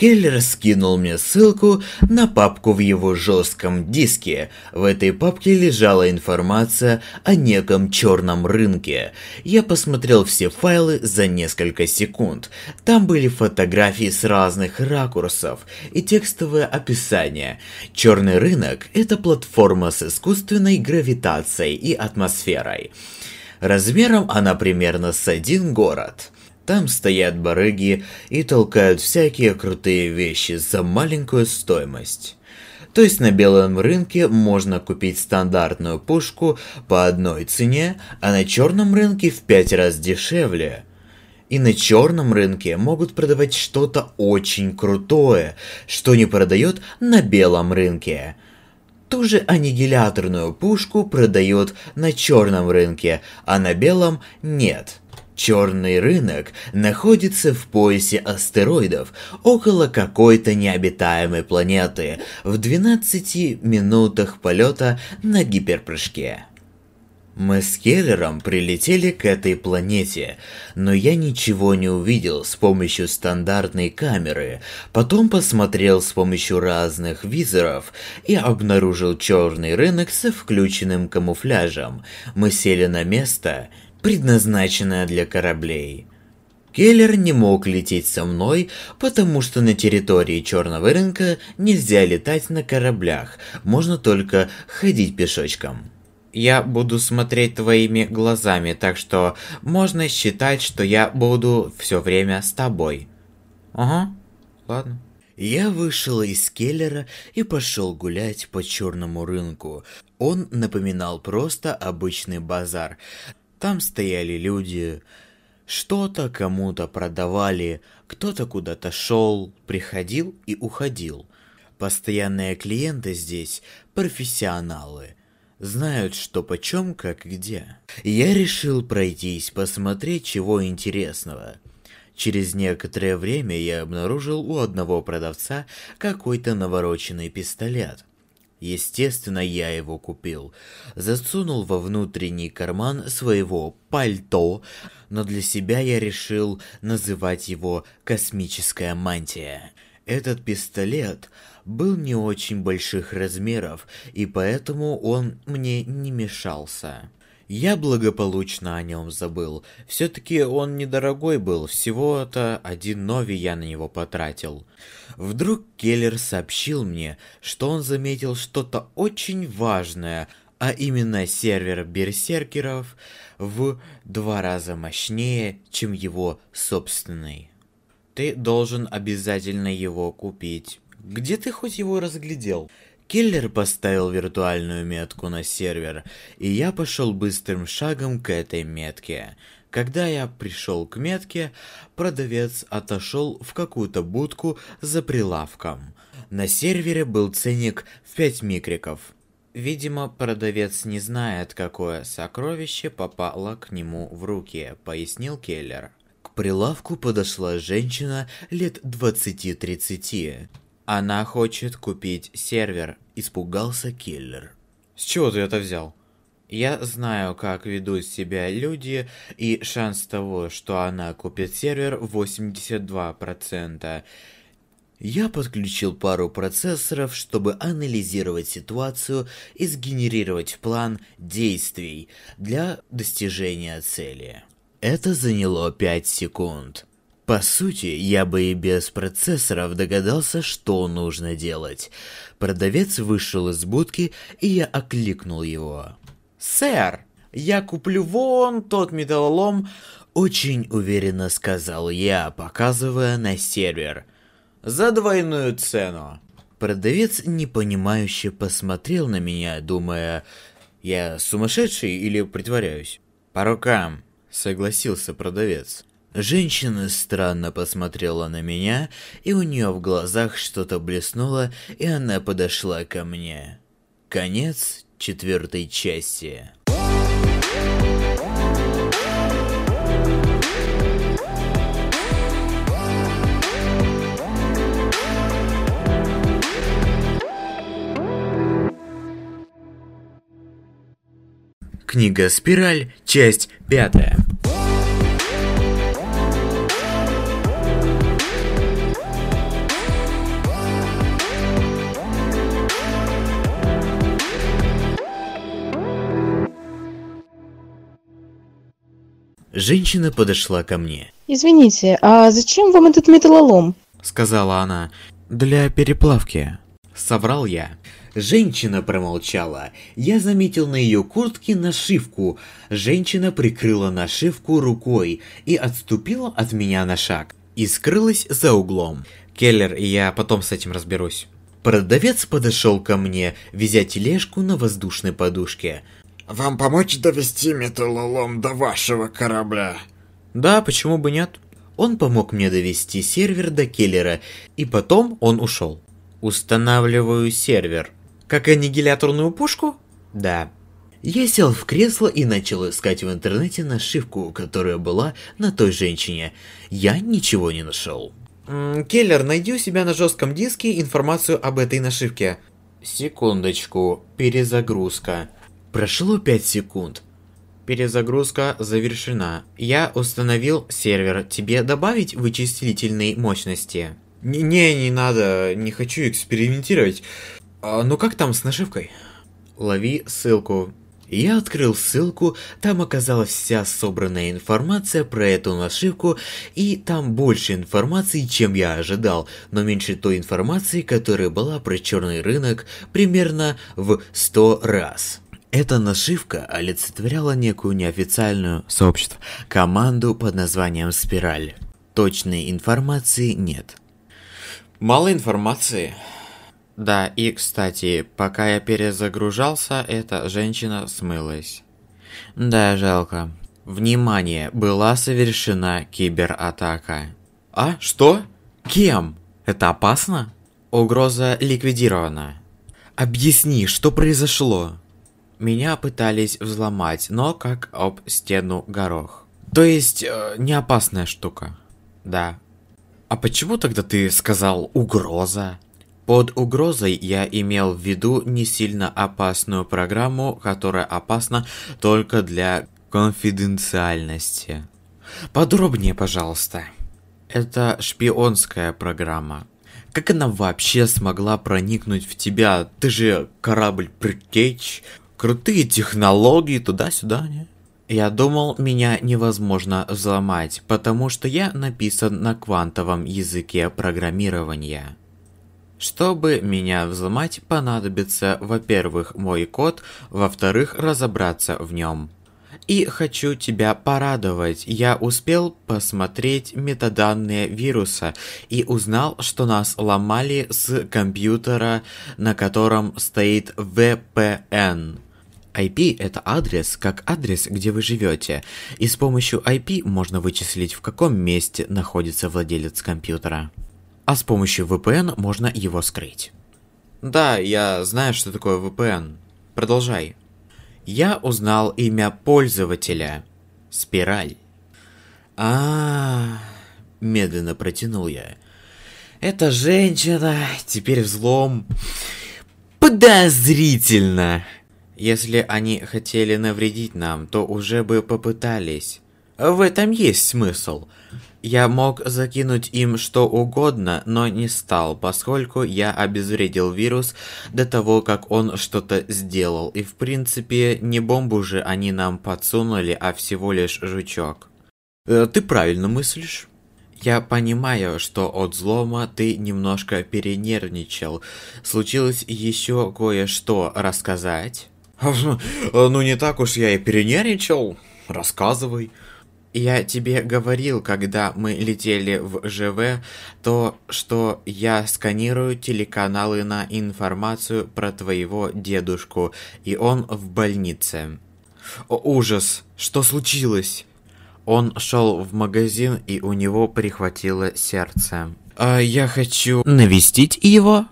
A: Келлер скинул мне ссылку на папку в его жестком диске. В этой папке лежала информация о неком черном рынке. Я посмотрел все файлы за несколько секунд. Там были фотографии с разных ракурсов и текстовое описание. Черный рынок – это платформа с искусственной гравитацией и атмосферой. Размером она примерно с один город – там стоят барыги и толкают всякие крутые вещи за маленькую стоимость. То есть на белом рынке можно купить стандартную пушку по одной цене, а на черном рынке в пять раз дешевле. И на черном рынке могут продавать что-то очень крутое, что не продает на белом рынке. Ту же аннигиляторную пушку продают на черном рынке, а на белом нет. Черный рынок находится в поясе астероидов около какой-то необитаемой планеты в 12 минутах полета на гиперпрыжке. Мы с Келлером прилетели к этой планете, но я ничего не увидел с помощью стандартной камеры. Потом посмотрел с помощью разных визоров и обнаружил черный рынок со включенным камуфляжем. Мы сели на место предназначенная для кораблей. Келлер не мог лететь со мной, потому что на территории Черного рынка нельзя летать на кораблях, можно только ходить пешочком. Я буду смотреть твоими глазами, так что можно считать, что я буду все время с тобой. Ага, ладно. Я вышел из Келлера и пошел гулять по черному рынку. Он напоминал просто обычный базар, там стояли люди, что-то кому-то продавали, кто-то куда-то шел, приходил и уходил. Постоянные клиенты здесь – профессионалы. Знают, что почем, как где. Я решил пройтись, посмотреть, чего интересного. Через некоторое время я обнаружил у одного продавца какой-то навороченный пистолет. Естественно, я его купил. Засунул во внутренний карман своего пальто, но для себя я решил называть его «космическая мантия». Этот пистолет был не очень больших размеров, и поэтому он мне не мешался. Я благополучно о нем забыл. Все-таки он недорогой был, всего-то один нови я на него потратил. Вдруг Келлер сообщил мне, что он заметил что-то очень важное, а именно сервер берсеркеров в два раза мощнее, чем его собственный. Ты должен обязательно его купить. Где ты хоть его разглядел? Киллер поставил виртуальную метку на сервер, и я пошел быстрым шагом к этой метке. Когда я пришел к метке, продавец отошел в какую-то будку за прилавком. На сервере был ценник в 5 микриков. Видимо, продавец не знает, какое сокровище попало к нему в руки, пояснил Келлер. К прилавку подошла женщина лет 20-30. Она хочет купить сервер, испугался киллер. С чего ты это взял? Я знаю, как ведут себя люди, и шанс того, что она купит сервер 82%. Я подключил пару процессоров, чтобы анализировать ситуацию и сгенерировать план действий для достижения цели. Это заняло 5 секунд. По сути, я бы и без процессоров догадался, что нужно делать. Продавец вышел из будки, и я окликнул его. «Сэр, я куплю вон тот металлолом», — очень уверенно сказал я, показывая на сервер. «За двойную цену». Продавец непонимающе посмотрел на меня, думая, я сумасшедший или притворяюсь? «По рукам», — согласился продавец. Женщина странно посмотрела на меня, и у нее в глазах что-то блеснуло, и она подошла ко мне. Конец четвертой части. Книга «Спираль», часть пятая. Женщина подошла ко мне.
C: Извините, а зачем вам этот металлолом?
A: Сказала она. Для переплавки. Соврал я. Женщина промолчала. Я заметил на ее куртке нашивку. Женщина прикрыла нашивку рукой и отступила от меня на шаг. И скрылась за углом. Келлер, я потом с этим разберусь. Продавец подошел ко мне, везя тележку на воздушной подушке.
D: Вам помочь довести металлолом до вашего корабля?
A: Да, почему бы нет? Он помог мне довести сервер до Келлера, и потом он ушел. Устанавливаю сервер. Как аннигиляторную пушку? Да. Я сел в кресло и начал искать в интернете нашивку, которая была на той женщине. Я ничего не нашел. Келлер, найди у себя на жестком диске информацию об этой нашивке. Секундочку, перезагрузка. Прошло 5 секунд. Перезагрузка завершена. Я установил сервер. Тебе добавить вычислительной мощности? Не, не надо. Не хочу экспериментировать. А, ну как там с нашивкой? Лови ссылку. Я открыл ссылку, там оказалась вся собранная информация про эту нашивку, и там больше информации, чем я ожидал, но меньше той информации, которая была про черный рынок примерно в 100 раз. Эта нашивка олицетворяла некую неофициальную сообщество, команду под названием «Спираль». Точной информации нет. Мало информации. Да, и, кстати, пока я перезагружался, эта женщина смылась. Да, жалко. Внимание, была совершена кибератака. А, что? Кем? Это опасно? Угроза ликвидирована. Объясни, что произошло? Меня пытались взломать, но как об стену горох. То есть, э, не опасная штука. Да. А почему тогда ты сказал угроза? Под угрозой я имел в виду не сильно опасную программу, которая опасна только для конфиденциальности. Подробнее, пожалуйста. Это шпионская программа. Как она вообще смогла проникнуть в тебя? Ты же корабль Предтеч, крутые технологии туда-сюда, не? Я думал, меня невозможно взломать, потому что я написан на квантовом языке программирования. Чтобы меня взломать, понадобится, во-первых, мой код, во-вторых, разобраться в нем. И хочу тебя порадовать, я успел посмотреть метаданные вируса и узнал, что нас ломали с компьютера, на котором стоит VPN. IP – это адрес, как адрес, где вы живете, и с помощью IP можно вычислить, в каком месте находится владелец компьютера. А с помощью VPN можно его скрыть. Да, я знаю, что такое VPN. Продолжай. Я узнал имя пользователя. Спираль. А, -а, -а медленно протянул я. Эта женщина, теперь взлом. Подозрительно. Если они хотели навредить нам, то уже бы попытались. В этом есть смысл. Я мог закинуть им что угодно, но не стал, поскольку я обезвредил вирус до того, как он что-то сделал. И в принципе, не бомбу же они нам подсунули, а всего лишь жучок. Э, ты правильно мыслишь. Я понимаю, что от взлома ты немножко перенервничал. Случилось еще кое-что рассказать?
D: Ну не так уж я и перенервничал. Рассказывай.
A: Я тебе говорил, когда мы летели в ЖВ, то, что я сканирую телеканалы на информацию про твоего дедушку, и он в больнице.
D: О, ужас! Что случилось?
A: Он шел в магазин, и у него прихватило сердце.
D: А я хочу...
A: Навестить его?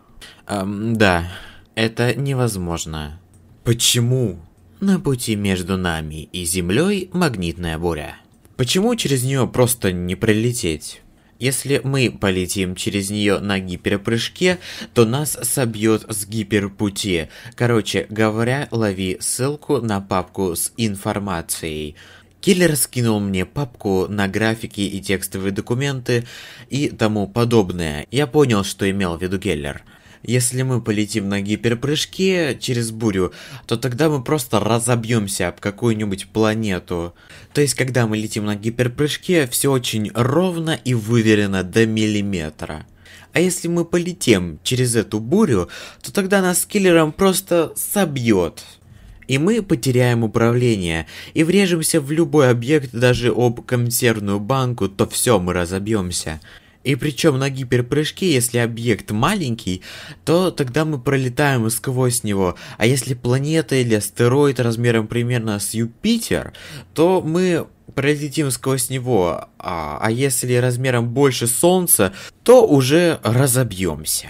A: Эм, да, это невозможно.
D: Почему?
A: На пути между нами и Землей магнитная буря.
D: Почему через нее просто не пролететь?
A: Если мы полетим через нее на гиперпрыжке, то нас собьет с гиперпути. Короче говоря, лови ссылку на папку с информацией. Киллер скинул мне папку на графики и текстовые документы и тому подобное. Я понял, что имел в виду Келлер. Если мы полетим на гиперпрыжке через бурю, то тогда мы просто разобьемся об какую-нибудь планету. То есть, когда мы летим на гиперпрыжке, все очень ровно и выверено до миллиметра. А если мы полетим через эту бурю, то тогда нас киллером просто собьет. И мы потеряем управление и врежемся в любой объект, даже об консервную банку, то все, мы разобьемся. И причем на гиперпрыжке, если объект маленький, то тогда мы пролетаем сквозь него. А если планета или астероид размером примерно с Юпитер, то мы пролетим сквозь него. А, а если размером больше Солнца, то уже разобьемся.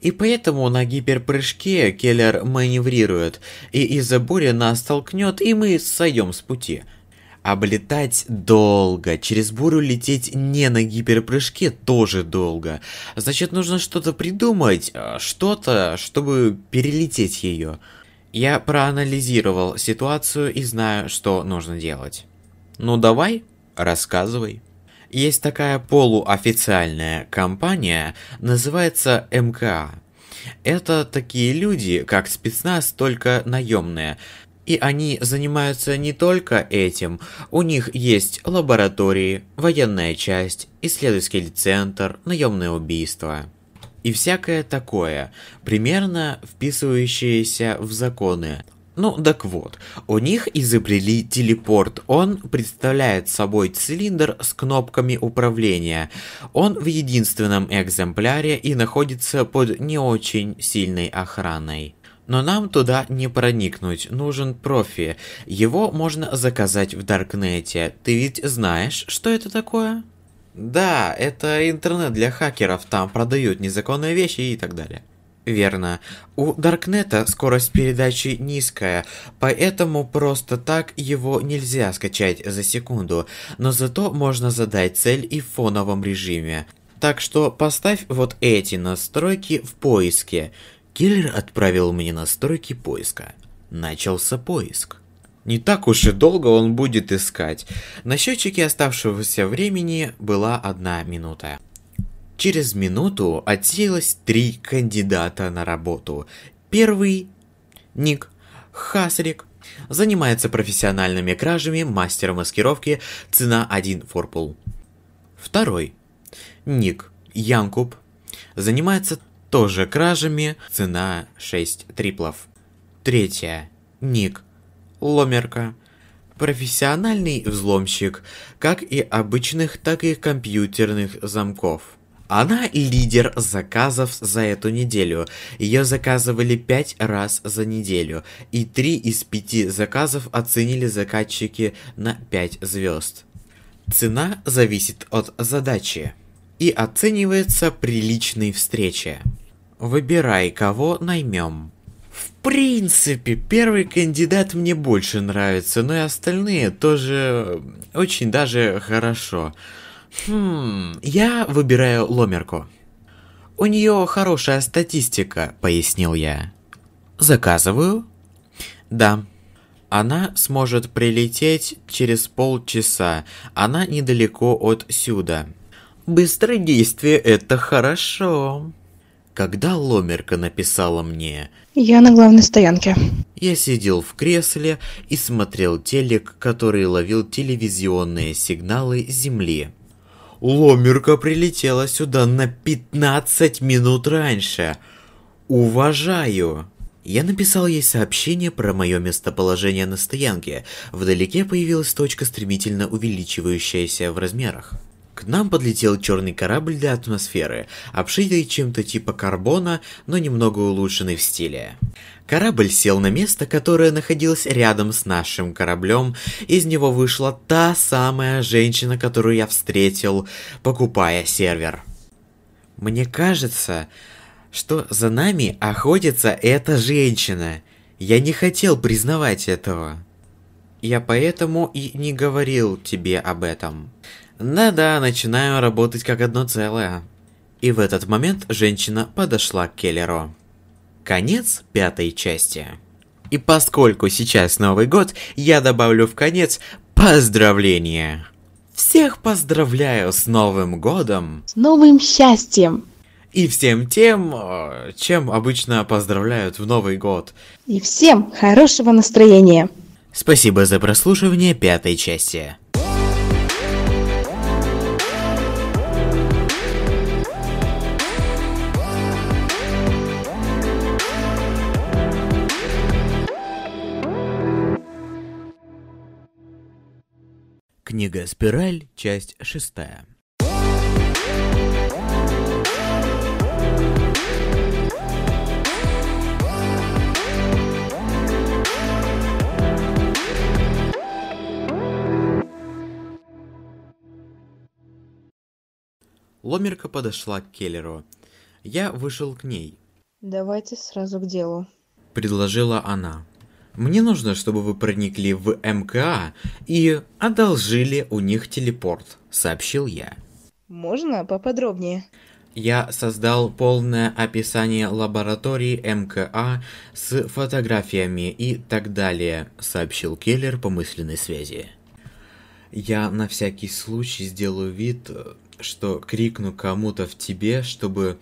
A: И поэтому на гиперпрыжке Келлер маневрирует, и из-за бури нас толкнет, и мы сойдем с пути. Облетать долго, через бурю лететь не на гиперпрыжке тоже долго. Значит, нужно что-то придумать, а, что-то, чтобы перелететь ее. Я проанализировал ситуацию и знаю, что нужно делать. Ну давай, рассказывай. Есть такая полуофициальная компания, называется МКА. Это такие люди, как спецназ, только наемные. И они занимаются не только этим. У них есть лаборатории, военная часть, исследовательский центр, наемное убийство. И всякое такое, примерно вписывающееся в законы. Ну, так вот, у них изобрели телепорт. Он представляет собой цилиндр с кнопками управления. Он в единственном экземпляре и находится под не очень сильной охраной. Но нам туда не проникнуть, нужен профи. Его можно заказать в Даркнете. Ты ведь знаешь, что это такое? Да, это интернет для хакеров, там продают незаконные вещи и так далее. Верно. У Даркнета скорость передачи низкая, поэтому просто так его нельзя скачать за секунду, но зато можно задать цель и в фоновом режиме. Так что поставь вот эти настройки в поиске. Киллер отправил мне настройки поиска. Начался поиск. Не так уж и долго он будет искать. На счетчике оставшегося времени была одна минута. Через минуту отсеялось три кандидата на работу. Первый – Ник Хасрик. Занимается профессиональными кражами, мастер маскировки, цена 1 форпул. Второй – Ник Янкуб. Занимается тоже кражами, цена 6 триплов. Третья. Ник. Ломерка. Профессиональный взломщик, как и обычных, так и компьютерных замков. Она лидер заказов за эту неделю. Ее заказывали 5 раз за неделю, и 3 из 5 заказов оценили заказчики на 5 звезд. Цена зависит от задачи и оценивается при личной встрече. Выбирай, кого наймем. В принципе, первый кандидат мне больше нравится, но и остальные тоже очень даже хорошо. Хм, я выбираю Ломерку. У нее хорошая статистика, пояснил я. Заказываю. Да. Она сможет прилететь через полчаса. Она недалеко от сюда. Быстродействие – это хорошо. Когда Ломерка написала мне
C: Я на главной стоянке.
A: Я сидел в кресле и смотрел телек, который ловил телевизионные сигналы Земли. Ломерка прилетела сюда на 15 минут раньше. Уважаю. Я написал ей сообщение про мое местоположение на стоянке. Вдалеке появилась точка, стремительно увеличивающаяся в размерах. К нам подлетел черный корабль для атмосферы, обшитый чем-то типа карбона, но немного улучшенный в стиле. Корабль сел на место, которое находилось рядом с нашим кораблем. Из него вышла та самая женщина, которую я встретил, покупая сервер. Мне кажется, что за нами охотится эта женщина. Я не хотел признавать этого. Я поэтому и не говорил тебе об этом. Да-да, начинаю работать как одно целое. И в этот момент женщина подошла к Келлеру. Конец пятой части. И поскольку сейчас Новый год, я добавлю в конец поздравления. Всех поздравляю с Новым годом
C: С новым счастьем!
A: и всем тем, э, чем обычно поздравляют в Новый год.
C: И всем хорошего настроения!
A: Спасибо за прослушивание пятой части. Книга «Спираль», часть шестая. Ломерка подошла к Келлеру. Я вышел к ней.
C: Давайте сразу к делу.
A: Предложила она. Мне нужно, чтобы вы проникли в МКА и одолжили у них телепорт, сообщил я.
C: Можно поподробнее?
A: Я создал полное описание лаборатории МКА с фотографиями и так далее, сообщил Келлер по мысленной связи. Я на всякий случай сделаю вид, что крикну кому-то в тебе, чтобы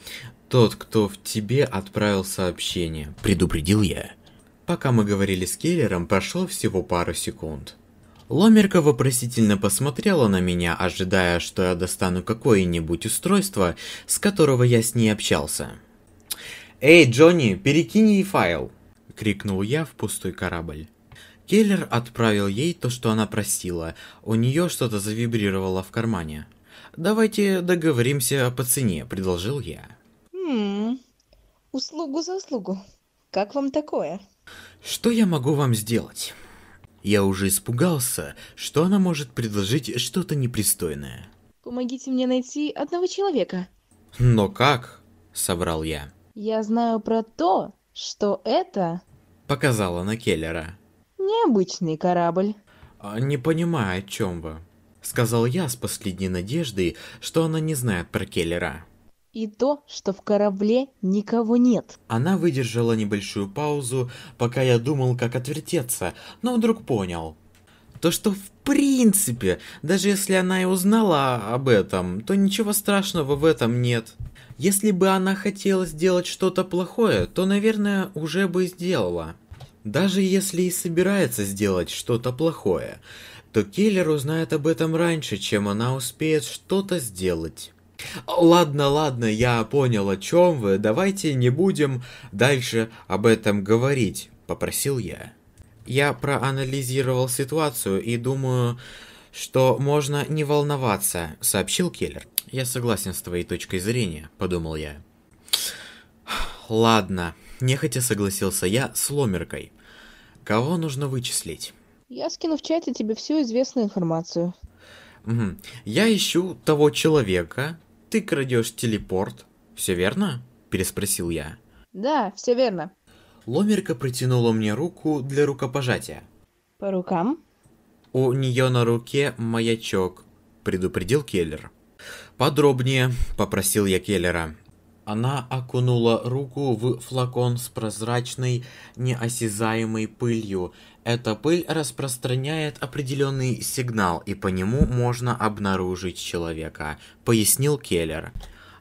A: тот, кто в тебе, отправил сообщение. Предупредил я. Пока мы говорили с Келлером, прошло всего пару секунд. Ломерка вопросительно посмотрела на меня, ожидая, что я достану какое-нибудь устройство, с которого я с ней общался. «Эй, Джонни, перекинь ей файл!» — крикнул я в пустой корабль. Келлер отправил ей то, что она просила. У нее что-то завибрировало в кармане. «Давайте договоримся по цене», — предложил я.
C: Хм, услугу за услугу. Как вам такое?
A: Что я могу вам сделать? Я уже испугался, что она может предложить что-то непристойное.
C: Помогите мне найти одного человека.
A: Но как? Собрал я.
C: Я знаю про то, что это
A: Показала на Келлера.
C: необычный корабль.
A: «А, Не понимаю, о чем вы. Сказал я с последней надеждой, что она не знает про Келлера.
C: И то, что в корабле никого нет.
A: Она выдержала небольшую паузу, пока я думал, как отвертеться, но вдруг понял. То, что в принципе, даже если она и узнала об этом, то ничего страшного в этом нет. Если бы она хотела сделать что-то плохое, то, наверное, уже бы сделала. Даже если и собирается сделать что-то плохое, то Келлер узнает об этом раньше, чем она успеет что-то сделать. Ладно, ладно, я понял, о чем вы. Давайте не будем дальше об этом говорить, попросил я. Я проанализировал ситуацию и думаю, что можно не волноваться, сообщил Келлер. Я согласен с твоей точкой зрения, подумал я. Ладно, нехотя согласился я с Ломеркой. Кого нужно вычислить?
C: Я скину в чате тебе всю известную информацию.
A: Я ищу того человека. Ты крадешь телепорт. Все верно? Переспросил я.
C: Да, все верно.
A: Ломерка протянула мне руку для рукопожатия.
C: По рукам?
A: У нее на руке маячок, предупредил Келлер. Подробнее, попросил я Келлера. Она окунула руку в флакон с прозрачной, неосязаемой пылью. Эта пыль распространяет определенный сигнал, и по нему можно обнаружить человека, пояснил Келлер.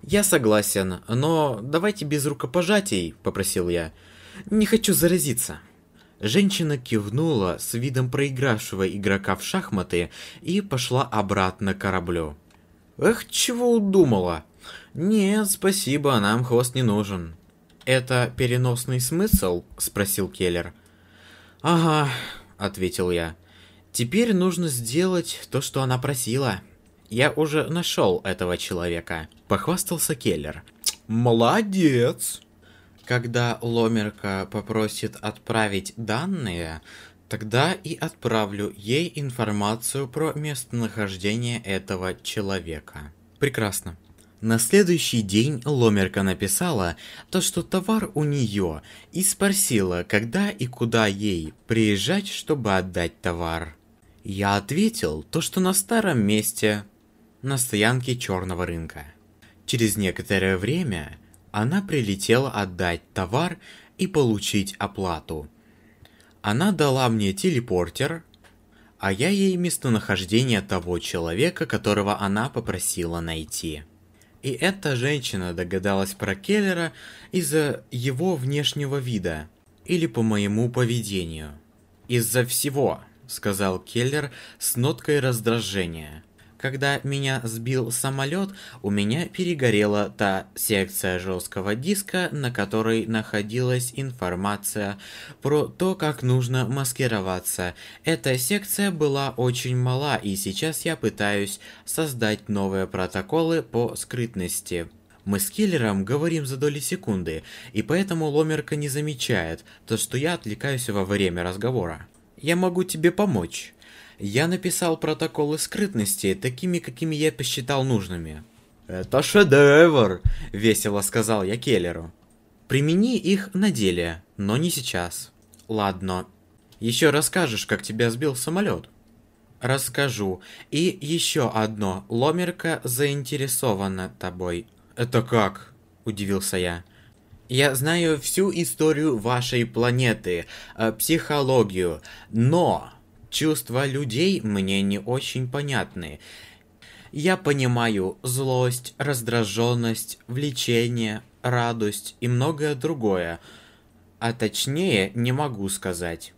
A: Я согласен, но давайте без рукопожатий, попросил я. Не хочу заразиться. Женщина кивнула с видом проигравшего игрока в шахматы и пошла обратно к кораблю. Эх, чего удумала? «Нет, спасибо, нам хвост не нужен». «Это переносный смысл?» – спросил Келлер. «Ага», – ответил я. «Теперь нужно сделать то, что она просила». «Я уже нашел этого человека», – похвастался Келлер. «Молодец!» Когда Ломерка попросит отправить данные, тогда и отправлю ей информацию про местонахождение этого человека. Прекрасно. На следующий день Ломерка написала то, что товар у нее, и спросила, когда и куда ей приезжать, чтобы отдать товар. Я ответил то, что на старом месте, на стоянке черного рынка. Через некоторое время она прилетела отдать товар и получить оплату. Она дала мне телепортер, а я ей местонахождение того человека, которого она попросила найти. И эта женщина догадалась про Келлера из-за его внешнего вида или по моему поведению. Из-за всего, сказал Келлер с ноткой раздражения. Когда меня сбил самолет, у меня перегорела та секция жесткого диска, на которой находилась информация про то, как нужно маскироваться. Эта секция была очень мала, и сейчас я пытаюсь создать новые протоколы по скрытности. Мы с киллером говорим за доли секунды, и поэтому Ломерка не замечает то, что я отвлекаюсь во время разговора. Я могу тебе помочь. Я написал протоколы скрытности такими, какими я посчитал нужными. «Это шедевр!» – весело сказал я Келлеру. «Примени их на деле, но не сейчас». «Ладно. Еще расскажешь, как тебя сбил самолет?» «Расскажу. И еще одно. Ломерка заинтересована тобой». «Это как?» – удивился я. Я знаю всю историю вашей планеты, э, психологию, но Чувства людей мне не очень понятны. Я понимаю злость, раздраженность, влечение, радость и многое другое. А точнее не могу сказать.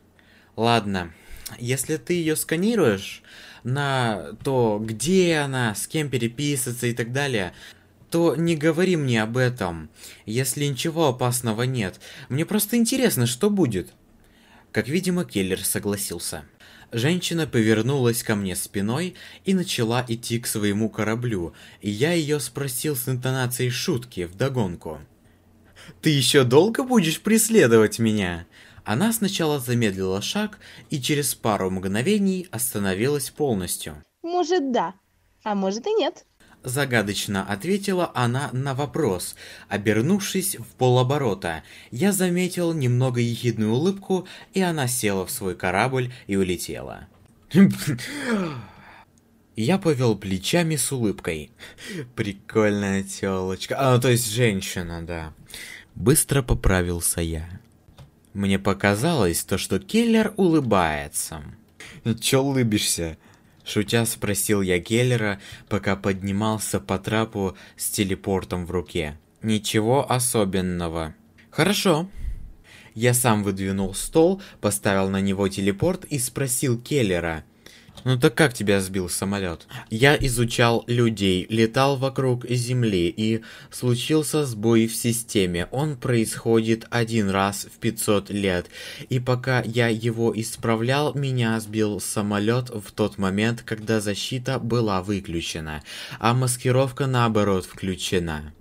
A: Ладно, если ты ее сканируешь на то, где она, с кем переписываться и так далее, то не говори мне об этом, если ничего опасного нет. Мне просто интересно, что будет. Как видимо, Келлер согласился. Женщина повернулась ко мне спиной и начала идти к своему кораблю, и я ее спросил с интонацией шутки вдогонку. «Ты еще долго будешь преследовать меня?» Она сначала замедлила шаг и через пару мгновений остановилась полностью.
C: Может да, а может и нет.
A: Загадочно ответила она на вопрос, обернувшись в полоборота. Я заметил немного ехидную улыбку, и она села в свой корабль и улетела. Я повел плечами с улыбкой. Прикольная телочка. А, то есть женщина, да. Быстро поправился я. Мне показалось то, что киллер улыбается. Чё улыбишься? Шутя спросил я Геллера, пока поднимался по трапу с телепортом в руке. Ничего особенного. Хорошо. Я сам выдвинул стол, поставил на него телепорт и спросил Келлера – ну так как тебя сбил самолет? Я изучал людей, летал вокруг Земли и случился сбой в системе. Он происходит один раз в 500 лет. И пока я его исправлял, меня сбил самолет в тот момент, когда защита была выключена, а маскировка наоборот включена.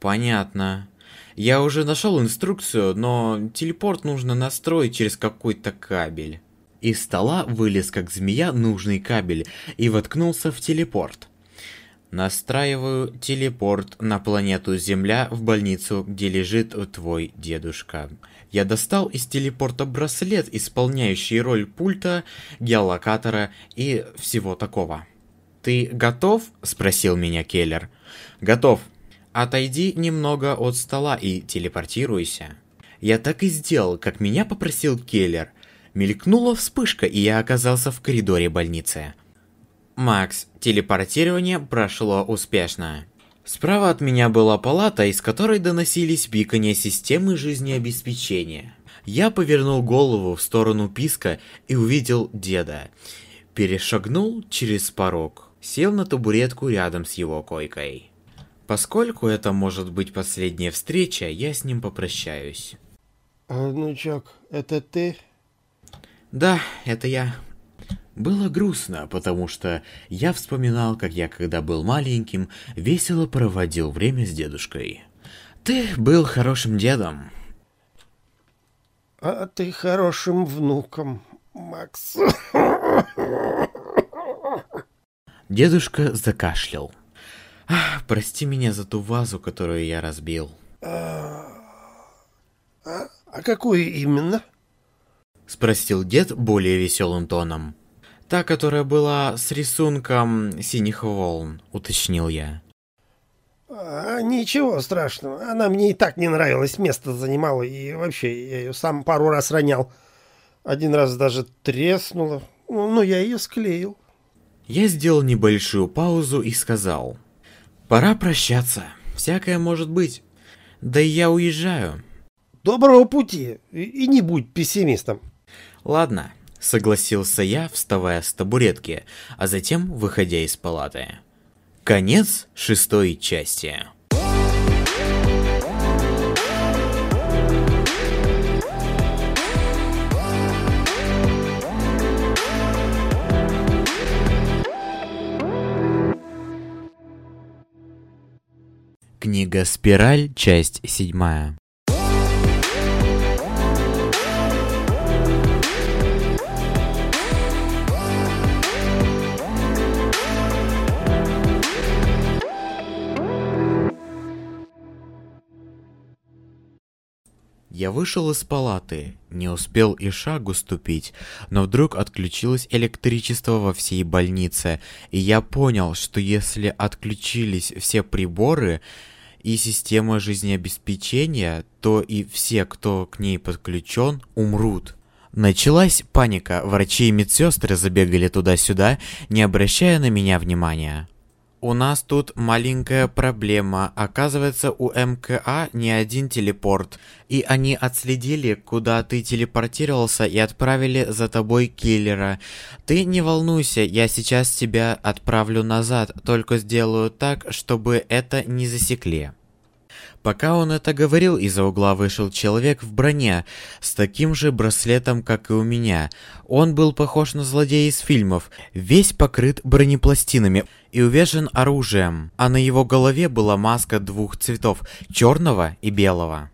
A: Понятно. Я уже нашел инструкцию, но телепорт нужно настроить через какой-то кабель. Из стола вылез как змея нужный кабель и воткнулся в телепорт. Настраиваю телепорт на планету Земля в больницу, где лежит твой дедушка. Я достал из телепорта браслет, исполняющий роль пульта, геолокатора и всего такого. «Ты готов?» – спросил меня Келлер. «Готов», Отойди немного от стола и телепортируйся. Я так и сделал, как меня попросил Келлер. Мелькнула вспышка, и я оказался в коридоре больницы. Макс, телепортирование прошло успешно. Справа от меня была палата, из которой доносились пикания системы жизнеобеспечения. Я повернул голову в сторону писка и увидел деда. Перешагнул через порог, сел на табуретку рядом с его койкой. Поскольку это может быть последняя встреча, я с ним попрощаюсь.
E: А, внучок, это ты?
A: Да, это я. Было грустно, потому что я вспоминал, как я, когда был маленьким, весело проводил время с дедушкой. Ты был хорошим дедом.
E: А ты хорошим внуком, Макс.
A: Дедушка закашлял. Ах, прости меня за ту вазу, которую я разбил.
E: А, а, а какую именно?
A: Спросил дед более веселым тоном. Та, которая была с рисунком синих волн, уточнил я.
E: А, ничего страшного. Она мне и так не нравилась, место занимала, и вообще я ее сам пару раз ронял. Один раз даже треснула, но ну, я ее склеил.
A: Я сделал небольшую паузу и сказал. Пора прощаться. Всякое может быть. Да и я уезжаю.
E: Доброго пути и не будь пессимистом.
A: Ладно, согласился я, вставая с табуретки, а затем выходя из палаты. Конец шестой части. Книга «Спираль», часть седьмая. Я вышел из палаты, не успел и шагу ступить, но вдруг отключилось электричество во всей больнице, и я понял, что если отключились все приборы и система жизнеобеспечения, то и все, кто к ней подключен, умрут. Началась паника, врачи и медсестры забегали туда-сюда, не обращая на меня внимания. У нас тут маленькая проблема. Оказывается, у МКА не один телепорт. И они отследили, куда ты телепортировался и отправили за тобой киллера. Ты не волнуйся, я сейчас тебя отправлю назад, только сделаю так, чтобы это не засекли. Пока он это говорил, из-за угла вышел человек в броне, с таким же браслетом, как и у меня. Он был похож на злодея из фильмов, весь покрыт бронепластинами и увешан оружием, а на его голове была маска двух цветов, черного и белого.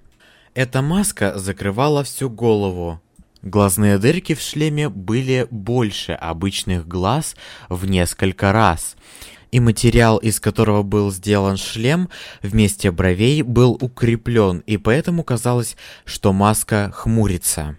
A: Эта маска закрывала всю голову. Глазные дырки в шлеме были больше обычных глаз в несколько раз – и материал, из которого был сделан шлем, вместе бровей был укреплен, и поэтому казалось, что маска хмурится.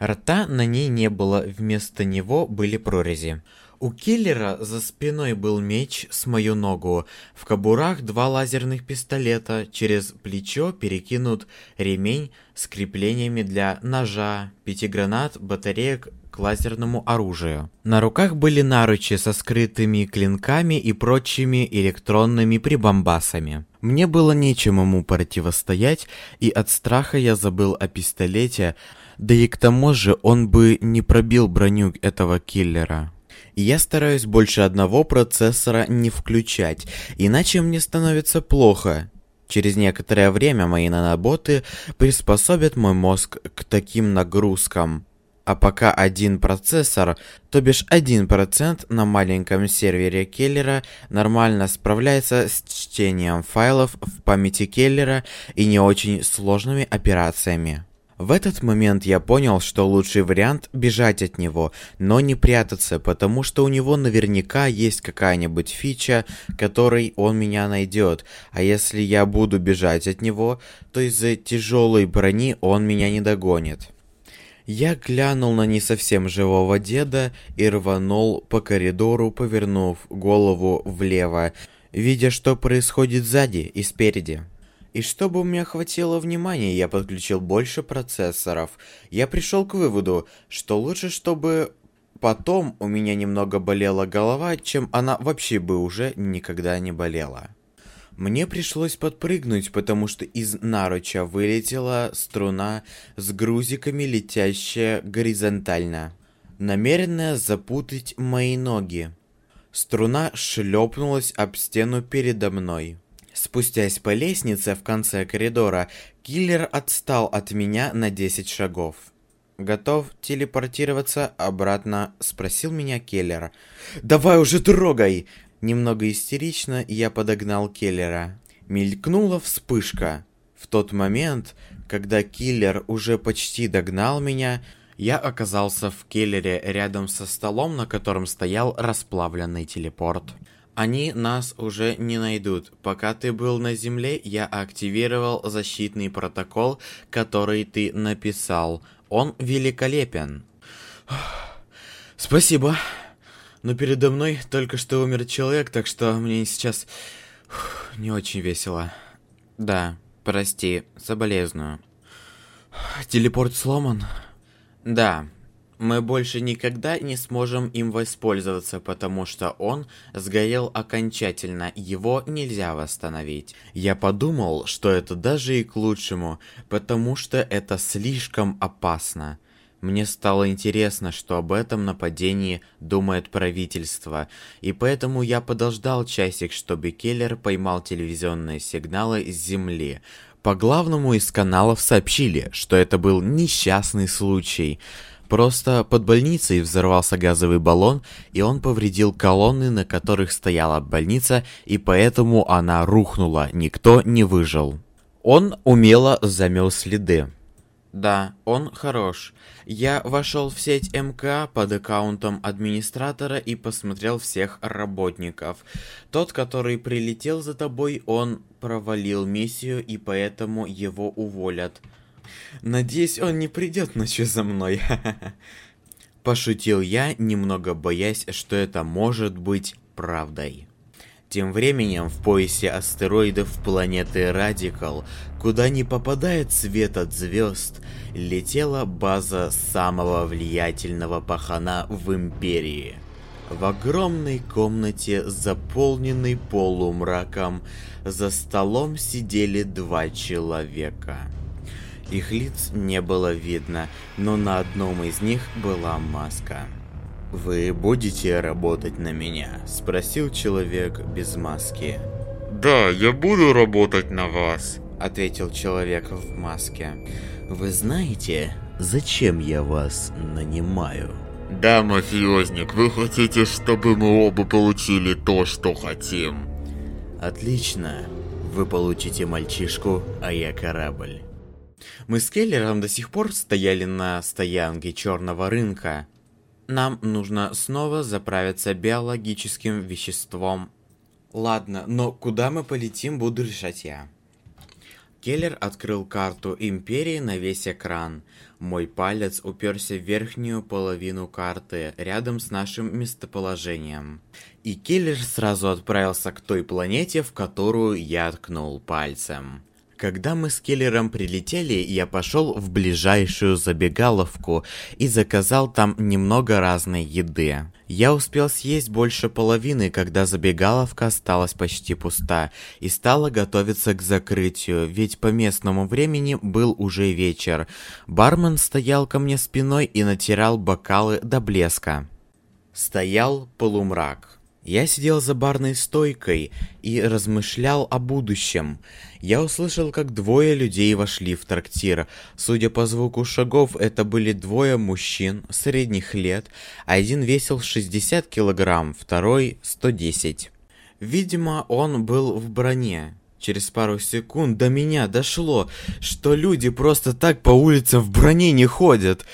A: Рта на ней не было, вместо него были прорези. У киллера за спиной был меч с мою ногу, в кобурах два лазерных пистолета, через плечо перекинут ремень с креплениями для ножа, пяти гранат, батареек к лазерному оружию. На руках были наручи со скрытыми клинками и прочими электронными прибамбасами. Мне было нечем ему противостоять, и от страха я забыл о пистолете, да и к тому же он бы не пробил броню этого киллера. Я стараюсь больше одного процессора не включать, иначе мне становится плохо. Через некоторое время мои наноботы приспособят мой мозг к таким нагрузкам. А пока один процессор, то бишь 1% на маленьком сервере Келлера нормально справляется с чтением файлов в памяти Келлера и не очень сложными операциями. В этот момент я понял, что лучший вариант бежать от него, но не прятаться, потому что у него наверняка есть какая-нибудь фича, которой он меня найдет. А если я буду бежать от него, то из-за тяжелой брони он меня не догонит. Я глянул на не совсем живого деда и рванул по коридору, повернув голову влево, видя, что происходит сзади и спереди. И чтобы у меня хватило внимания, я подключил больше процессоров. Я пришел к выводу, что лучше, чтобы потом у меня немного болела голова, чем она вообще бы уже никогда не болела. Мне пришлось подпрыгнуть, потому что из наруча вылетела струна с грузиками, летящая горизонтально, намеренная запутать мои ноги. Струна шлепнулась об стену передо мной. Спустясь по лестнице в конце коридора, киллер отстал от меня на 10 шагов. «Готов телепортироваться обратно?» – спросил меня Келлер. «Давай уже трогай!» Немного истерично я подогнал Келлера. Мелькнула вспышка. В тот момент, когда киллер уже почти догнал меня, я оказался в Келлере рядом со столом, на котором стоял расплавленный телепорт. Они нас уже не найдут. Пока ты был на земле, я активировал защитный протокол, который ты написал. Он великолепен. Спасибо. Но передо мной только что умер человек, так что мне сейчас не очень весело. Да, прости, соболезную. Телепорт сломан? Да, мы больше никогда не сможем им воспользоваться, потому что он сгорел окончательно, его нельзя восстановить. Я подумал, что это даже и к лучшему, потому что это слишком опасно. Мне стало интересно, что об этом нападении думает правительство, и поэтому я подождал часик, чтобы Келлер поймал телевизионные сигналы с Земли. По главному из каналов сообщили, что это был несчастный случай – Просто под больницей взорвался газовый баллон, и он повредил колонны, на которых стояла больница, и поэтому она рухнула, никто не выжил. Он умело замел следы. Да, он хорош. Я вошел в сеть МК под аккаунтом администратора и посмотрел всех работников. Тот, который прилетел за тобой, он провалил миссию и поэтому его уволят. Надеюсь, он не придет ночью за мной. Пошутил я, немного боясь, что это может быть правдой. Тем временем в поясе астероидов планеты Радикал, куда не попадает свет от звезд, летела база самого влиятельного пахана в Империи. В огромной комнате, заполненной полумраком, за столом сидели два человека – их лиц не было видно, но на одном из них была маска. «Вы будете работать на меня?» – спросил человек без маски.
F: «Да, я буду работать на вас», –
A: ответил человек в маске. «Вы знаете, зачем я вас нанимаю?»
F: «Да, мафиозник, вы хотите, чтобы мы оба получили то, что хотим?»
A: «Отлично. Вы получите мальчишку, а я корабль». Мы с Келлером до сих пор стояли на стоянке черного рынка. Нам нужно снова заправиться биологическим веществом. Ладно, но куда мы полетим, буду решать я. Келлер открыл карту Империи на весь экран. Мой палец уперся в верхнюю половину карты, рядом с нашим местоположением. И Келлер сразу отправился к той планете, в которую я ткнул пальцем. Когда мы с Келлером прилетели, я пошел в ближайшую забегаловку и заказал там немного разной еды. Я успел съесть больше половины, когда забегаловка осталась почти пуста и стала готовиться к закрытию, ведь по местному времени был уже вечер. Бармен стоял ко мне спиной и натирал бокалы до блеска. Стоял полумрак. Я сидел за барной стойкой и размышлял о будущем. Я услышал, как двое людей вошли в трактир. Судя по звуку шагов, это были двое мужчин средних лет. Один весил 60 килограмм, второй 110. Видимо, он был в броне. Через пару секунд до меня дошло, что люди просто так по улицам в броне не ходят.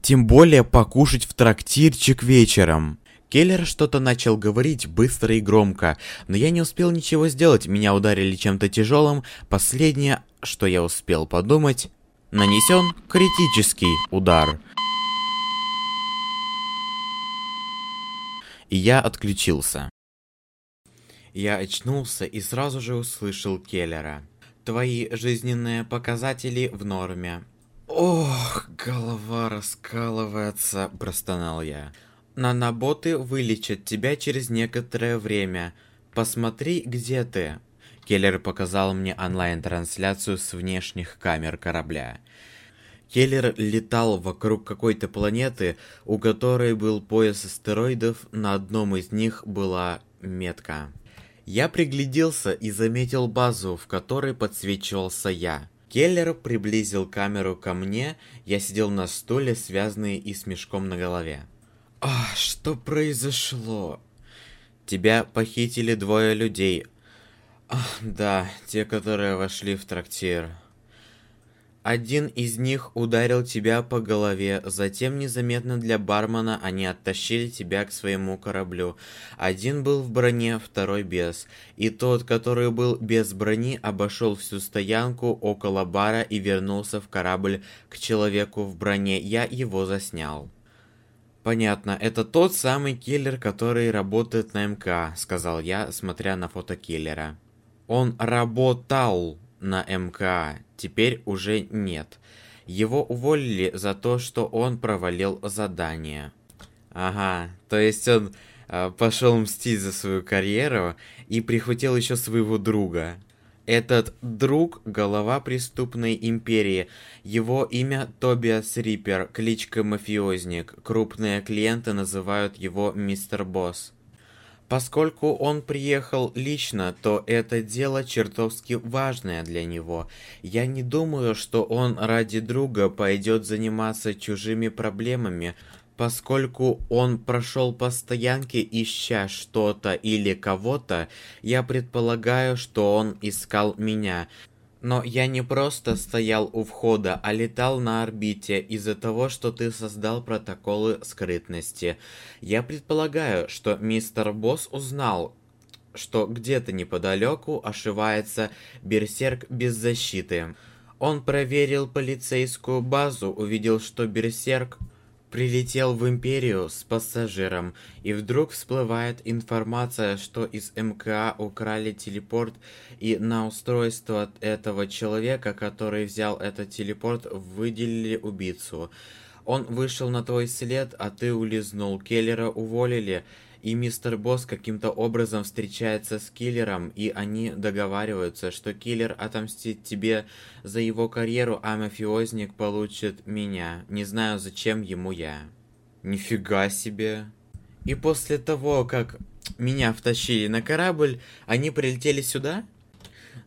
A: Тем более покушать в трактирчик вечером. Келлер что-то начал говорить быстро и громко, но я не успел ничего сделать, меня ударили чем-то тяжелым. Последнее, что я успел подумать, нанесен критический удар. И я отключился. Я очнулся и сразу же услышал Келлера. Твои жизненные показатели в норме. Ох, голова раскалывается, простонал я. Наноботы вылечат тебя через некоторое время. Посмотри, где ты. Келлер показал мне онлайн-трансляцию с внешних камер корабля. Келлер летал вокруг какой-то планеты, у которой был пояс астероидов, на одном из них была метка. Я пригляделся и заметил базу, в которой подсвечивался я. Келлер приблизил камеру ко мне, я сидел на стуле, связанный и с мешком на голове. «А, что произошло?» «Тебя похитили двое людей». Ах, «Да, те, которые вошли в трактир». Один из них ударил тебя по голове, затем незаметно для бармена они оттащили тебя к своему кораблю. Один был в броне, второй без. И тот, который был без брони, обошел всю стоянку около бара и вернулся в корабль к человеку в броне. Я его заснял. Понятно, это тот самый киллер, который работает на МК, сказал я, смотря на фото киллера. Он работал на МК, теперь уже нет. Его уволили за то, что он провалил задание. Ага, то есть он э, пошел мстить за свою карьеру и прихватил еще своего друга. Этот друг – голова преступной империи. Его имя Тобиас Риппер, кличка Мафиозник. Крупные клиенты называют его Мистер Босс. Поскольку он приехал лично, то это дело чертовски важное для него. Я не думаю, что он ради друга пойдет заниматься чужими проблемами, поскольку он прошел по стоянке, ища что-то или кого-то, я предполагаю, что он искал меня. Но я не просто стоял у входа, а летал на орбите из-за того, что ты создал протоколы скрытности. Я предполагаю, что мистер Босс узнал, что где-то неподалеку ошивается берсерк без защиты. Он проверил полицейскую базу, увидел, что берсерк Прилетел в Империю с пассажиром, и вдруг всплывает информация, что из МКА украли телепорт, и на устройство этого человека, который взял этот телепорт, выделили убийцу. Он вышел на твой след, а ты улизнул. Келлера уволили, и мистер Босс каким-то образом встречается с киллером, и они договариваются, что киллер отомстит тебе за его карьеру, а мафиозник получит меня. Не знаю, зачем ему я. Нифига себе. И после того, как меня втащили на корабль, они прилетели сюда?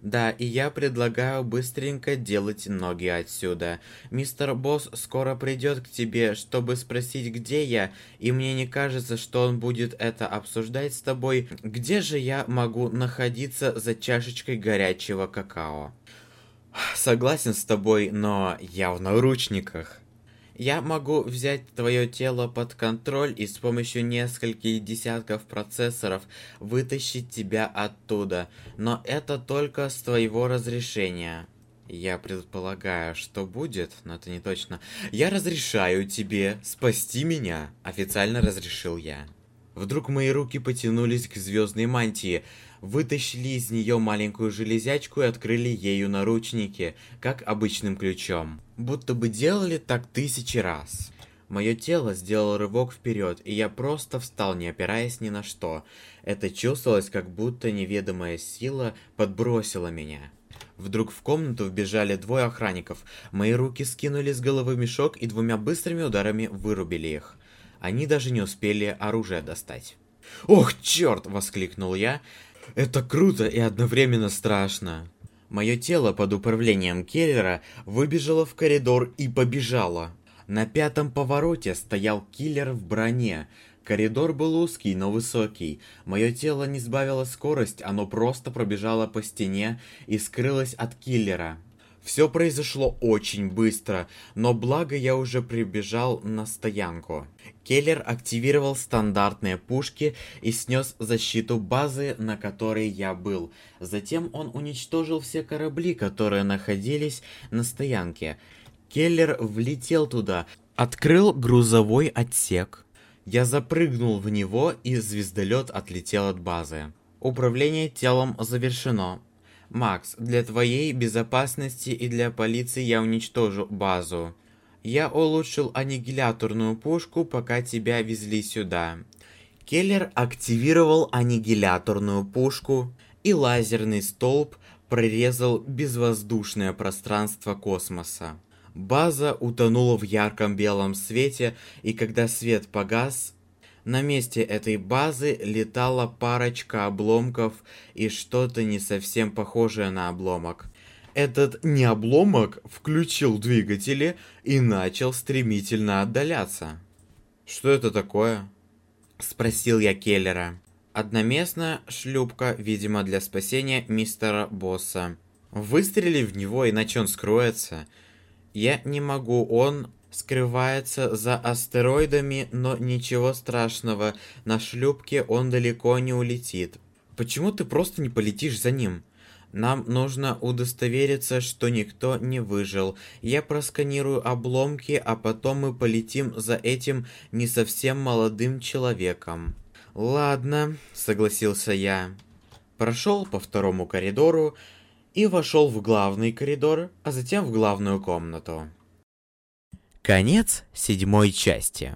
A: Да, и я предлагаю быстренько делать ноги отсюда. Мистер Босс скоро придет к тебе, чтобы спросить, где я, и мне не кажется, что он будет это обсуждать с тобой. Где же я могу находиться за чашечкой горячего какао? Согласен с тобой, но я в наручниках. Я могу взять твое тело под контроль и с помощью нескольких десятков процессоров вытащить тебя оттуда, но это только с твоего разрешения. Я предполагаю, что будет, но это не точно. Я разрешаю тебе спасти меня, официально разрешил я. Вдруг мои руки потянулись к звездной мантии, вытащили из нее маленькую железячку и открыли ею наручники, как обычным ключом. Будто бы делали так тысячи раз. Мое тело сделало рывок вперед, и я просто встал, не опираясь ни на что. Это чувствовалось, как будто неведомая сила подбросила меня. Вдруг в комнату вбежали двое охранников. Мои руки скинули с головы мешок и двумя быстрыми ударами вырубили их. Они даже не успели оружие достать. «Ох, черт!» – воскликнул я. «Это круто и одновременно страшно!» Мое тело под управлением Келлера выбежало в коридор и побежало. На пятом повороте стоял киллер в броне. Коридор был узкий, но высокий. Мое тело не сбавило скорость, оно просто пробежало по стене и скрылось от киллера. Все произошло очень быстро, но благо я уже прибежал на стоянку. Келлер активировал стандартные пушки и снес защиту базы, на которой я был. Затем он уничтожил все корабли, которые находились на стоянке. Келлер влетел туда, открыл грузовой отсек. Я запрыгнул в него, и звездолет отлетел от базы. Управление телом завершено. Макс, для твоей безопасности и для полиции я уничтожу базу. Я улучшил аннигиляторную пушку, пока тебя везли сюда. Келлер активировал аннигиляторную пушку, и лазерный столб прорезал безвоздушное пространство космоса. База утонула в ярком белом свете, и когда свет погас, на месте этой базы летала парочка обломков и что-то не совсем похожее на обломок. Этот не обломок включил двигатели и начал стремительно отдаляться. «Что это такое?» – спросил я Келлера. Одноместная шлюпка, видимо, для спасения мистера Босса. Выстрели в него, иначе он скроется. Я не могу, он скрывается за астероидами, но ничего страшного, на шлюпке он далеко не улетит. Почему ты просто не полетишь за ним? Нам нужно удостовериться, что никто не выжил. Я просканирую обломки, а потом мы полетим за этим не совсем молодым человеком. Ладно, согласился я. Прошел по второму коридору и вошел в главный коридор, а затем в главную комнату. Конец седьмой части.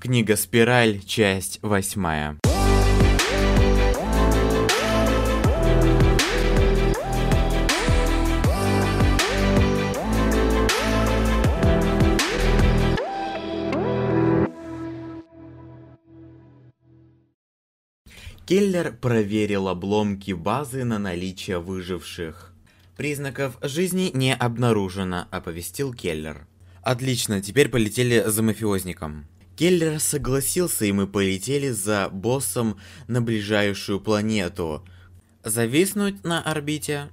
A: Книга «Спираль», часть восьмая. Келлер проверил обломки базы на наличие выживших. Признаков жизни не обнаружено, оповестил Келлер. Отлично, теперь полетели за мафиозником. Келлер согласился, и мы полетели за боссом на ближайшую планету. Зависнуть на орбите?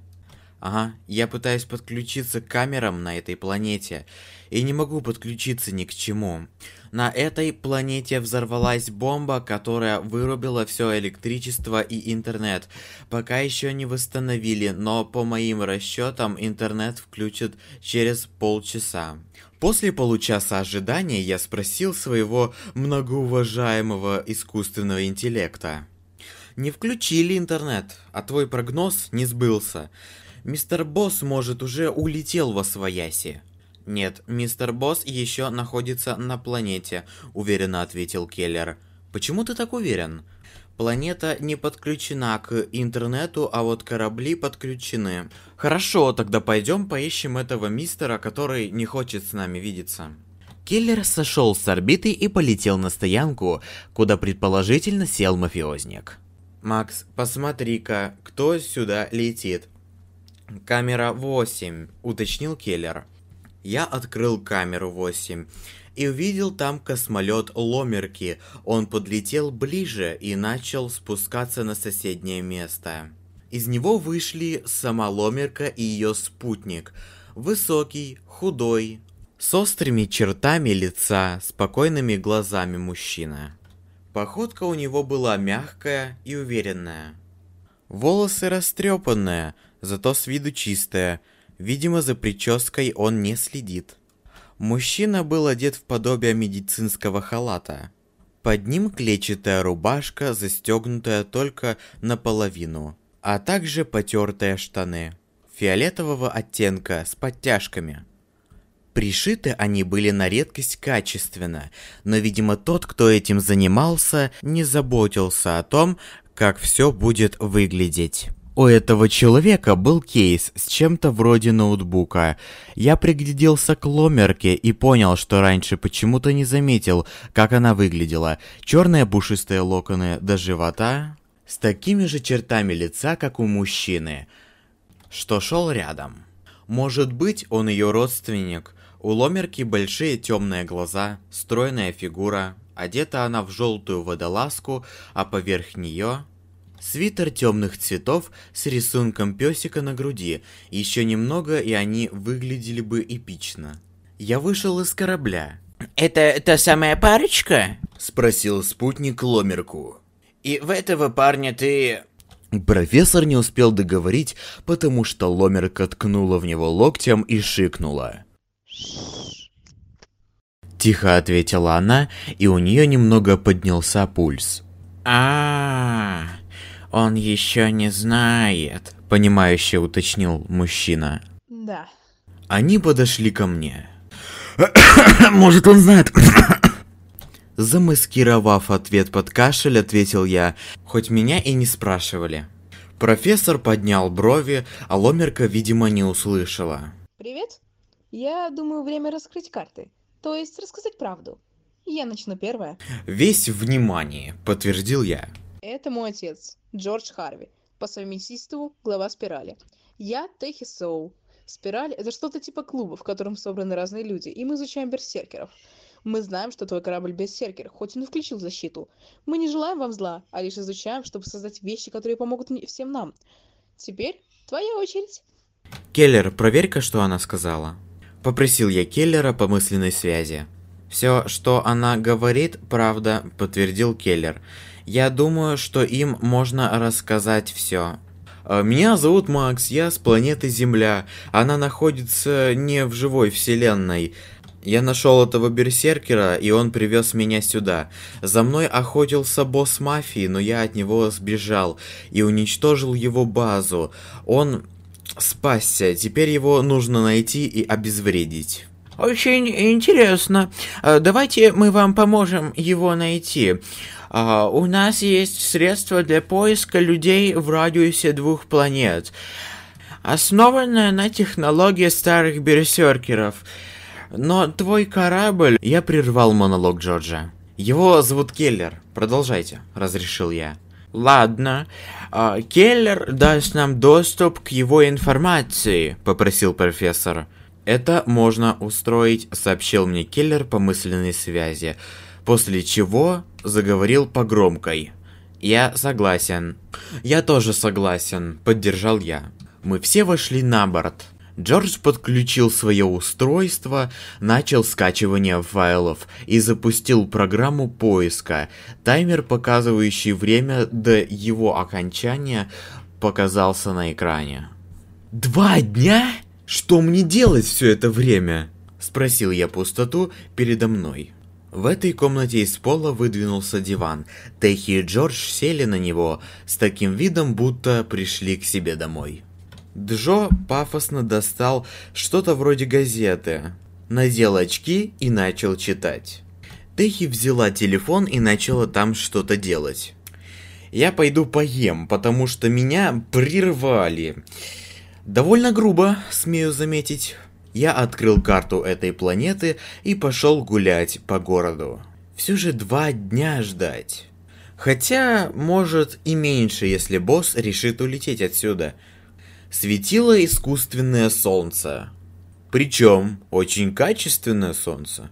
A: Ага, я пытаюсь подключиться к камерам на этой планете, и не могу подключиться ни к чему. На этой планете взорвалась бомба, которая вырубила все электричество и интернет. Пока еще не восстановили, но по моим расчетам интернет включат через полчаса. После получаса ожидания я спросил своего многоуважаемого искусственного интеллекта. Не включили интернет, а твой прогноз не сбылся. Мистер Босс, может, уже улетел во свояси. Нет, мистер Босс еще находится на планете, уверенно ответил Келлер. Почему ты так уверен? Планета не подключена к интернету, а вот корабли подключены. Хорошо, тогда пойдем поищем этого мистера, который не хочет с нами видеться. Киллер сошел с орбиты и полетел на стоянку, куда предположительно сел мафиозник. «Макс, посмотри-ка, кто сюда летит?» «Камера 8», — уточнил Келлер. Я открыл камеру 8 и увидел там космолет Ломерки. Он подлетел ближе и начал спускаться на соседнее место. Из него вышли сама Ломерка и ее спутник. Высокий, худой, с острыми чертами лица, спокойными глазами мужчина. Походка у него была мягкая и уверенная. Волосы растрепанные, зато с виду чистые. Видимо, за прической он не следит. Мужчина был одет в подобие медицинского халата. Под ним клетчатая рубашка, застегнутая только наполовину, а также потертые штаны фиолетового оттенка с подтяжками. Пришиты они были на редкость качественно, но, видимо, тот, кто этим занимался, не заботился о том, как все будет выглядеть. У этого человека был кейс с чем-то вроде ноутбука. Я пригляделся к ломерке и понял, что раньше почему-то не заметил, как она выглядела. Черные пушистые локоны до живота, с такими же чертами лица, как у мужчины, что шел рядом. Может быть, он ее родственник. У ломерки большие темные глаза, стройная фигура. Одета она в желтую водолазку, а поверх нее Свитер темных цветов с рисунком песика на груди. Еще немного, и они выглядели бы эпично. Я вышел из корабля.
G: «Это та самая парочка?»
A: Спросил спутник Ломерку.
G: «И в этого парня ты...»
A: Профессор не успел договорить, потому что Ломерка ткнула в него локтем и шикнула. Тихо ответила она, и у нее немного поднялся пульс. а, он еще не знает», — понимающе уточнил мужчина.
C: Да.
A: Они подошли ко мне. «Может, он знает?» Замаскировав ответ под кашель, ответил я, хоть меня и не спрашивали. Профессор поднял брови, а Ломерка, видимо, не услышала.
C: Привет. Я думаю, время раскрыть карты. То есть рассказать правду. Я начну первая.
A: Весь внимание, подтвердил я.
C: Это мой отец, Джордж Харви, по совместительству глава Спирали. Я Техи Соу. Спираль — это что-то типа клуба, в котором собраны разные люди, и мы изучаем берсеркеров. Мы знаем, что твой корабль берсеркер, хоть он и включил защиту. Мы не желаем вам зла, а лишь изучаем, чтобы создать вещи, которые помогут всем нам. Теперь твоя очередь.
A: Келлер, проверь-ка, что она сказала. Попросил я Келлера по мысленной связи. Все, что она говорит, правда, подтвердил Келлер. Я думаю, что им можно рассказать все. Меня зовут Макс, я с планеты Земля. Она находится не в живой вселенной. Я нашел этого берсеркера, и он привез меня сюда. За мной охотился босс мафии, но я от него сбежал и уничтожил его базу. Он спасся, теперь его нужно найти и обезвредить. Очень интересно. Э, Давайте мы вам поможем его найти. А, У нас есть средства для поиска людей в радиусе двух планет, основанная на технологии старых берсеркеров. Но твой корабль... Я прервал монолог Джорджа. Его зовут Келлер. Продолжайте, разрешил я. Ладно. А, Келлер даст нам доступ к его информации, попросил профессор. Это можно устроить, сообщил мне Келлер по мысленной связи. После чего заговорил по громкой. Я согласен. Я тоже согласен, поддержал я. Мы все вошли на борт. Джордж подключил свое устройство, начал скачивание файлов и запустил программу поиска. Таймер, показывающий время до его окончания, показался на экране. «Два дня? Что мне делать все это время?» Спросил я пустоту передо мной. В этой комнате из пола выдвинулся диван. Техи и Джордж сели на него с таким видом, будто пришли к себе домой. Джо пафосно достал что-то вроде газеты, надел очки и начал читать. Техи взяла телефон и начала там что-то делать. Я пойду поем, потому что меня прервали. Довольно грубо, смею заметить. Я открыл карту этой планеты и пошел гулять по городу. Все же два дня ждать. Хотя, может и меньше, если босс решит улететь отсюда. Светило искусственное солнце. Причем очень качественное солнце.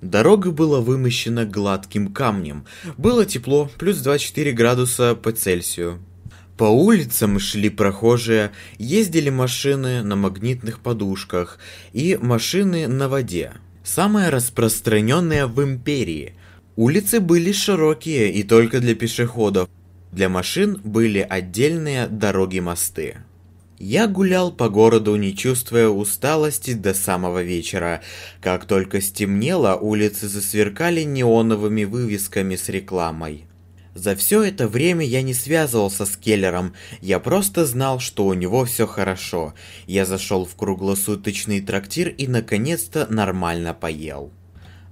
A: Дорога была вымощена гладким камнем. Было тепло, плюс 24 градуса по Цельсию. По улицам шли прохожие, ездили машины на магнитных подушках и машины на воде. Самое распространенное в империи. Улицы были широкие и только для пешеходов. Для машин были отдельные дороги-мосты. Я гулял по городу, не чувствуя усталости до самого вечера. Как только стемнело, улицы засверкали неоновыми вывесками с рекламой. За все это время я не связывался с Келлером, я просто знал, что у него все хорошо. Я зашел в круглосуточный трактир и наконец-то нормально поел.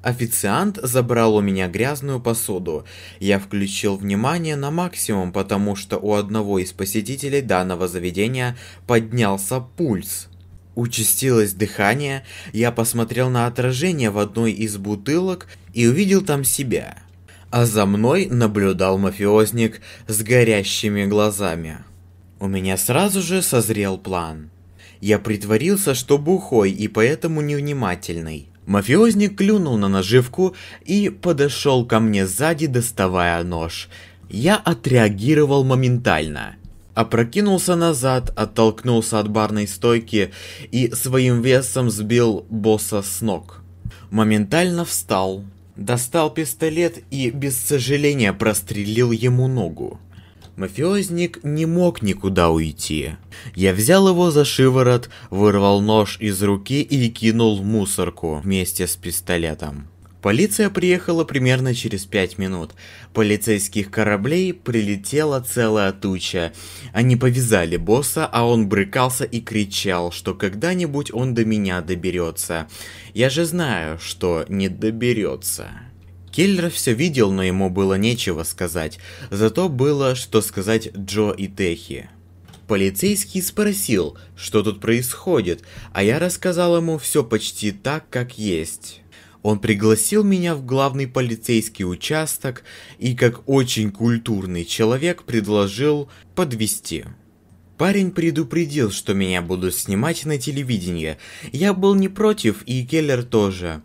A: Официант забрал у меня грязную посуду. Я включил внимание на максимум, потому что у одного из посетителей данного заведения поднялся пульс. Участилось дыхание, я посмотрел на отражение в одной из бутылок и увидел там себя. А за мной наблюдал мафиозник с горящими глазами. У меня сразу же созрел план. Я притворился, что бухой и поэтому невнимательный. Мафиозник клюнул на наживку и подошел ко мне сзади, доставая нож. Я отреагировал моментально. Опрокинулся назад, оттолкнулся от барной стойки и своим весом сбил босса с ног. Моментально встал, достал пистолет и без сожаления прострелил ему ногу. Мафиозник не мог никуда уйти. Я взял его за шиворот, вырвал нож из руки и кинул в мусорку вместе с пистолетом. Полиция приехала примерно через пять минут. Полицейских кораблей прилетела целая туча. Они повязали босса, а он брыкался и кричал, что когда-нибудь он до меня доберется. Я же знаю, что не доберется. Келлер все видел, но ему было нечего сказать. Зато было что сказать Джо и Техи. Полицейский спросил, что тут происходит, а я рассказал ему все почти так, как есть. Он пригласил меня в главный полицейский участок и как очень культурный человек предложил подвести. Парень предупредил, что меня будут снимать на телевидении. Я был не против, и Келлер тоже.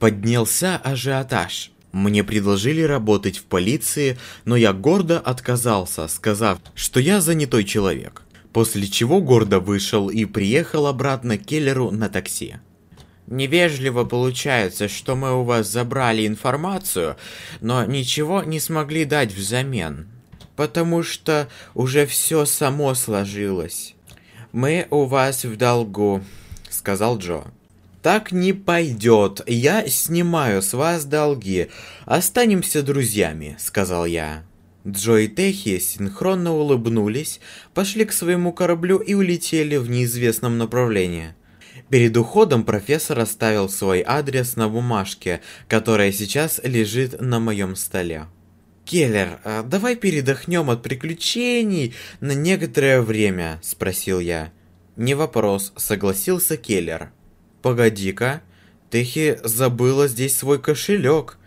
A: Поднялся ажиотаж. Мне предложили работать в полиции, но я гордо отказался, сказав, что я занятой человек. После чего гордо вышел и приехал обратно к Келлеру на такси. Невежливо получается, что мы у вас забрали информацию, но ничего не смогли дать взамен. Потому что уже все само сложилось. Мы у вас в долгу, сказал Джо. Так не пойдет. Я снимаю с вас долги. Останемся друзьями, сказал я. Джо и Техи синхронно улыбнулись, пошли к своему кораблю и улетели в неизвестном направлении. Перед уходом профессор оставил свой адрес на бумажке, которая сейчас лежит на моем столе. «Келлер, а давай передохнем от приключений на некоторое время», – спросил я. «Не вопрос», – согласился Келлер. «Погоди-ка, Техи забыла здесь свой кошелек.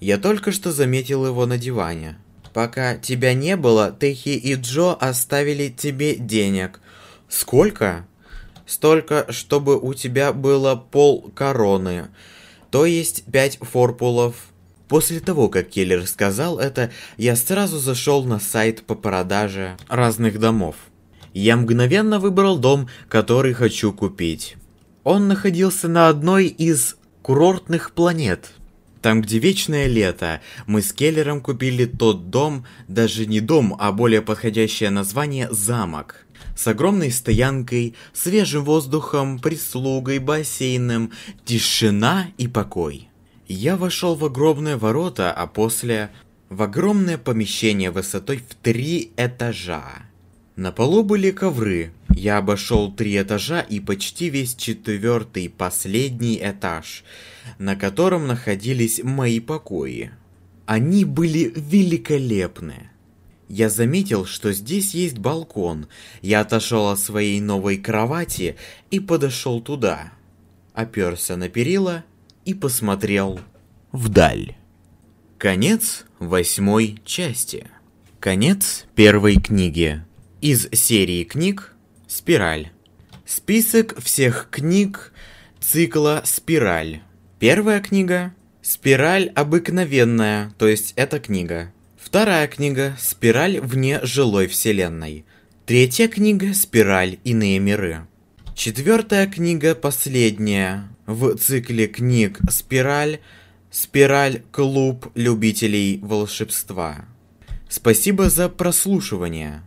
A: Я только что заметил его на диване. Пока тебя не было, Техи и Джо оставили тебе денег. Сколько?» Столько, чтобы у тебя было пол короны, то есть пять форпулов. После того, как Келлер сказал это, я сразу зашел на сайт по продаже разных домов. Я мгновенно выбрал дом, который хочу купить. Он находился на одной из курортных планет. Там, где вечное лето, мы с Келлером купили тот дом, даже не дом, а более подходящее название замок с огромной стоянкой, свежим воздухом, прислугой, бассейном, тишина и покой. Я вошел в огромные ворота, а после в огромное помещение высотой в три этажа. На полу были ковры. Я обошел три этажа и почти весь четвертый, последний этаж, на котором находились мои покои. Они были великолепны. Я заметил, что здесь есть балкон. Я отошел от своей новой кровати и подошел туда. Оперся на перила и посмотрел вдаль. Конец восьмой части. Конец первой книги. Из серии книг «Спираль». Список всех книг цикла «Спираль». Первая книга «Спираль обыкновенная», то есть это книга. Вторая книга «Спираль вне жилой вселенной». Третья книга «Спираль. Иные миры». Четвертая книга последняя в цикле книг «Спираль. Спираль. Клуб любителей волшебства». Спасибо за прослушивание.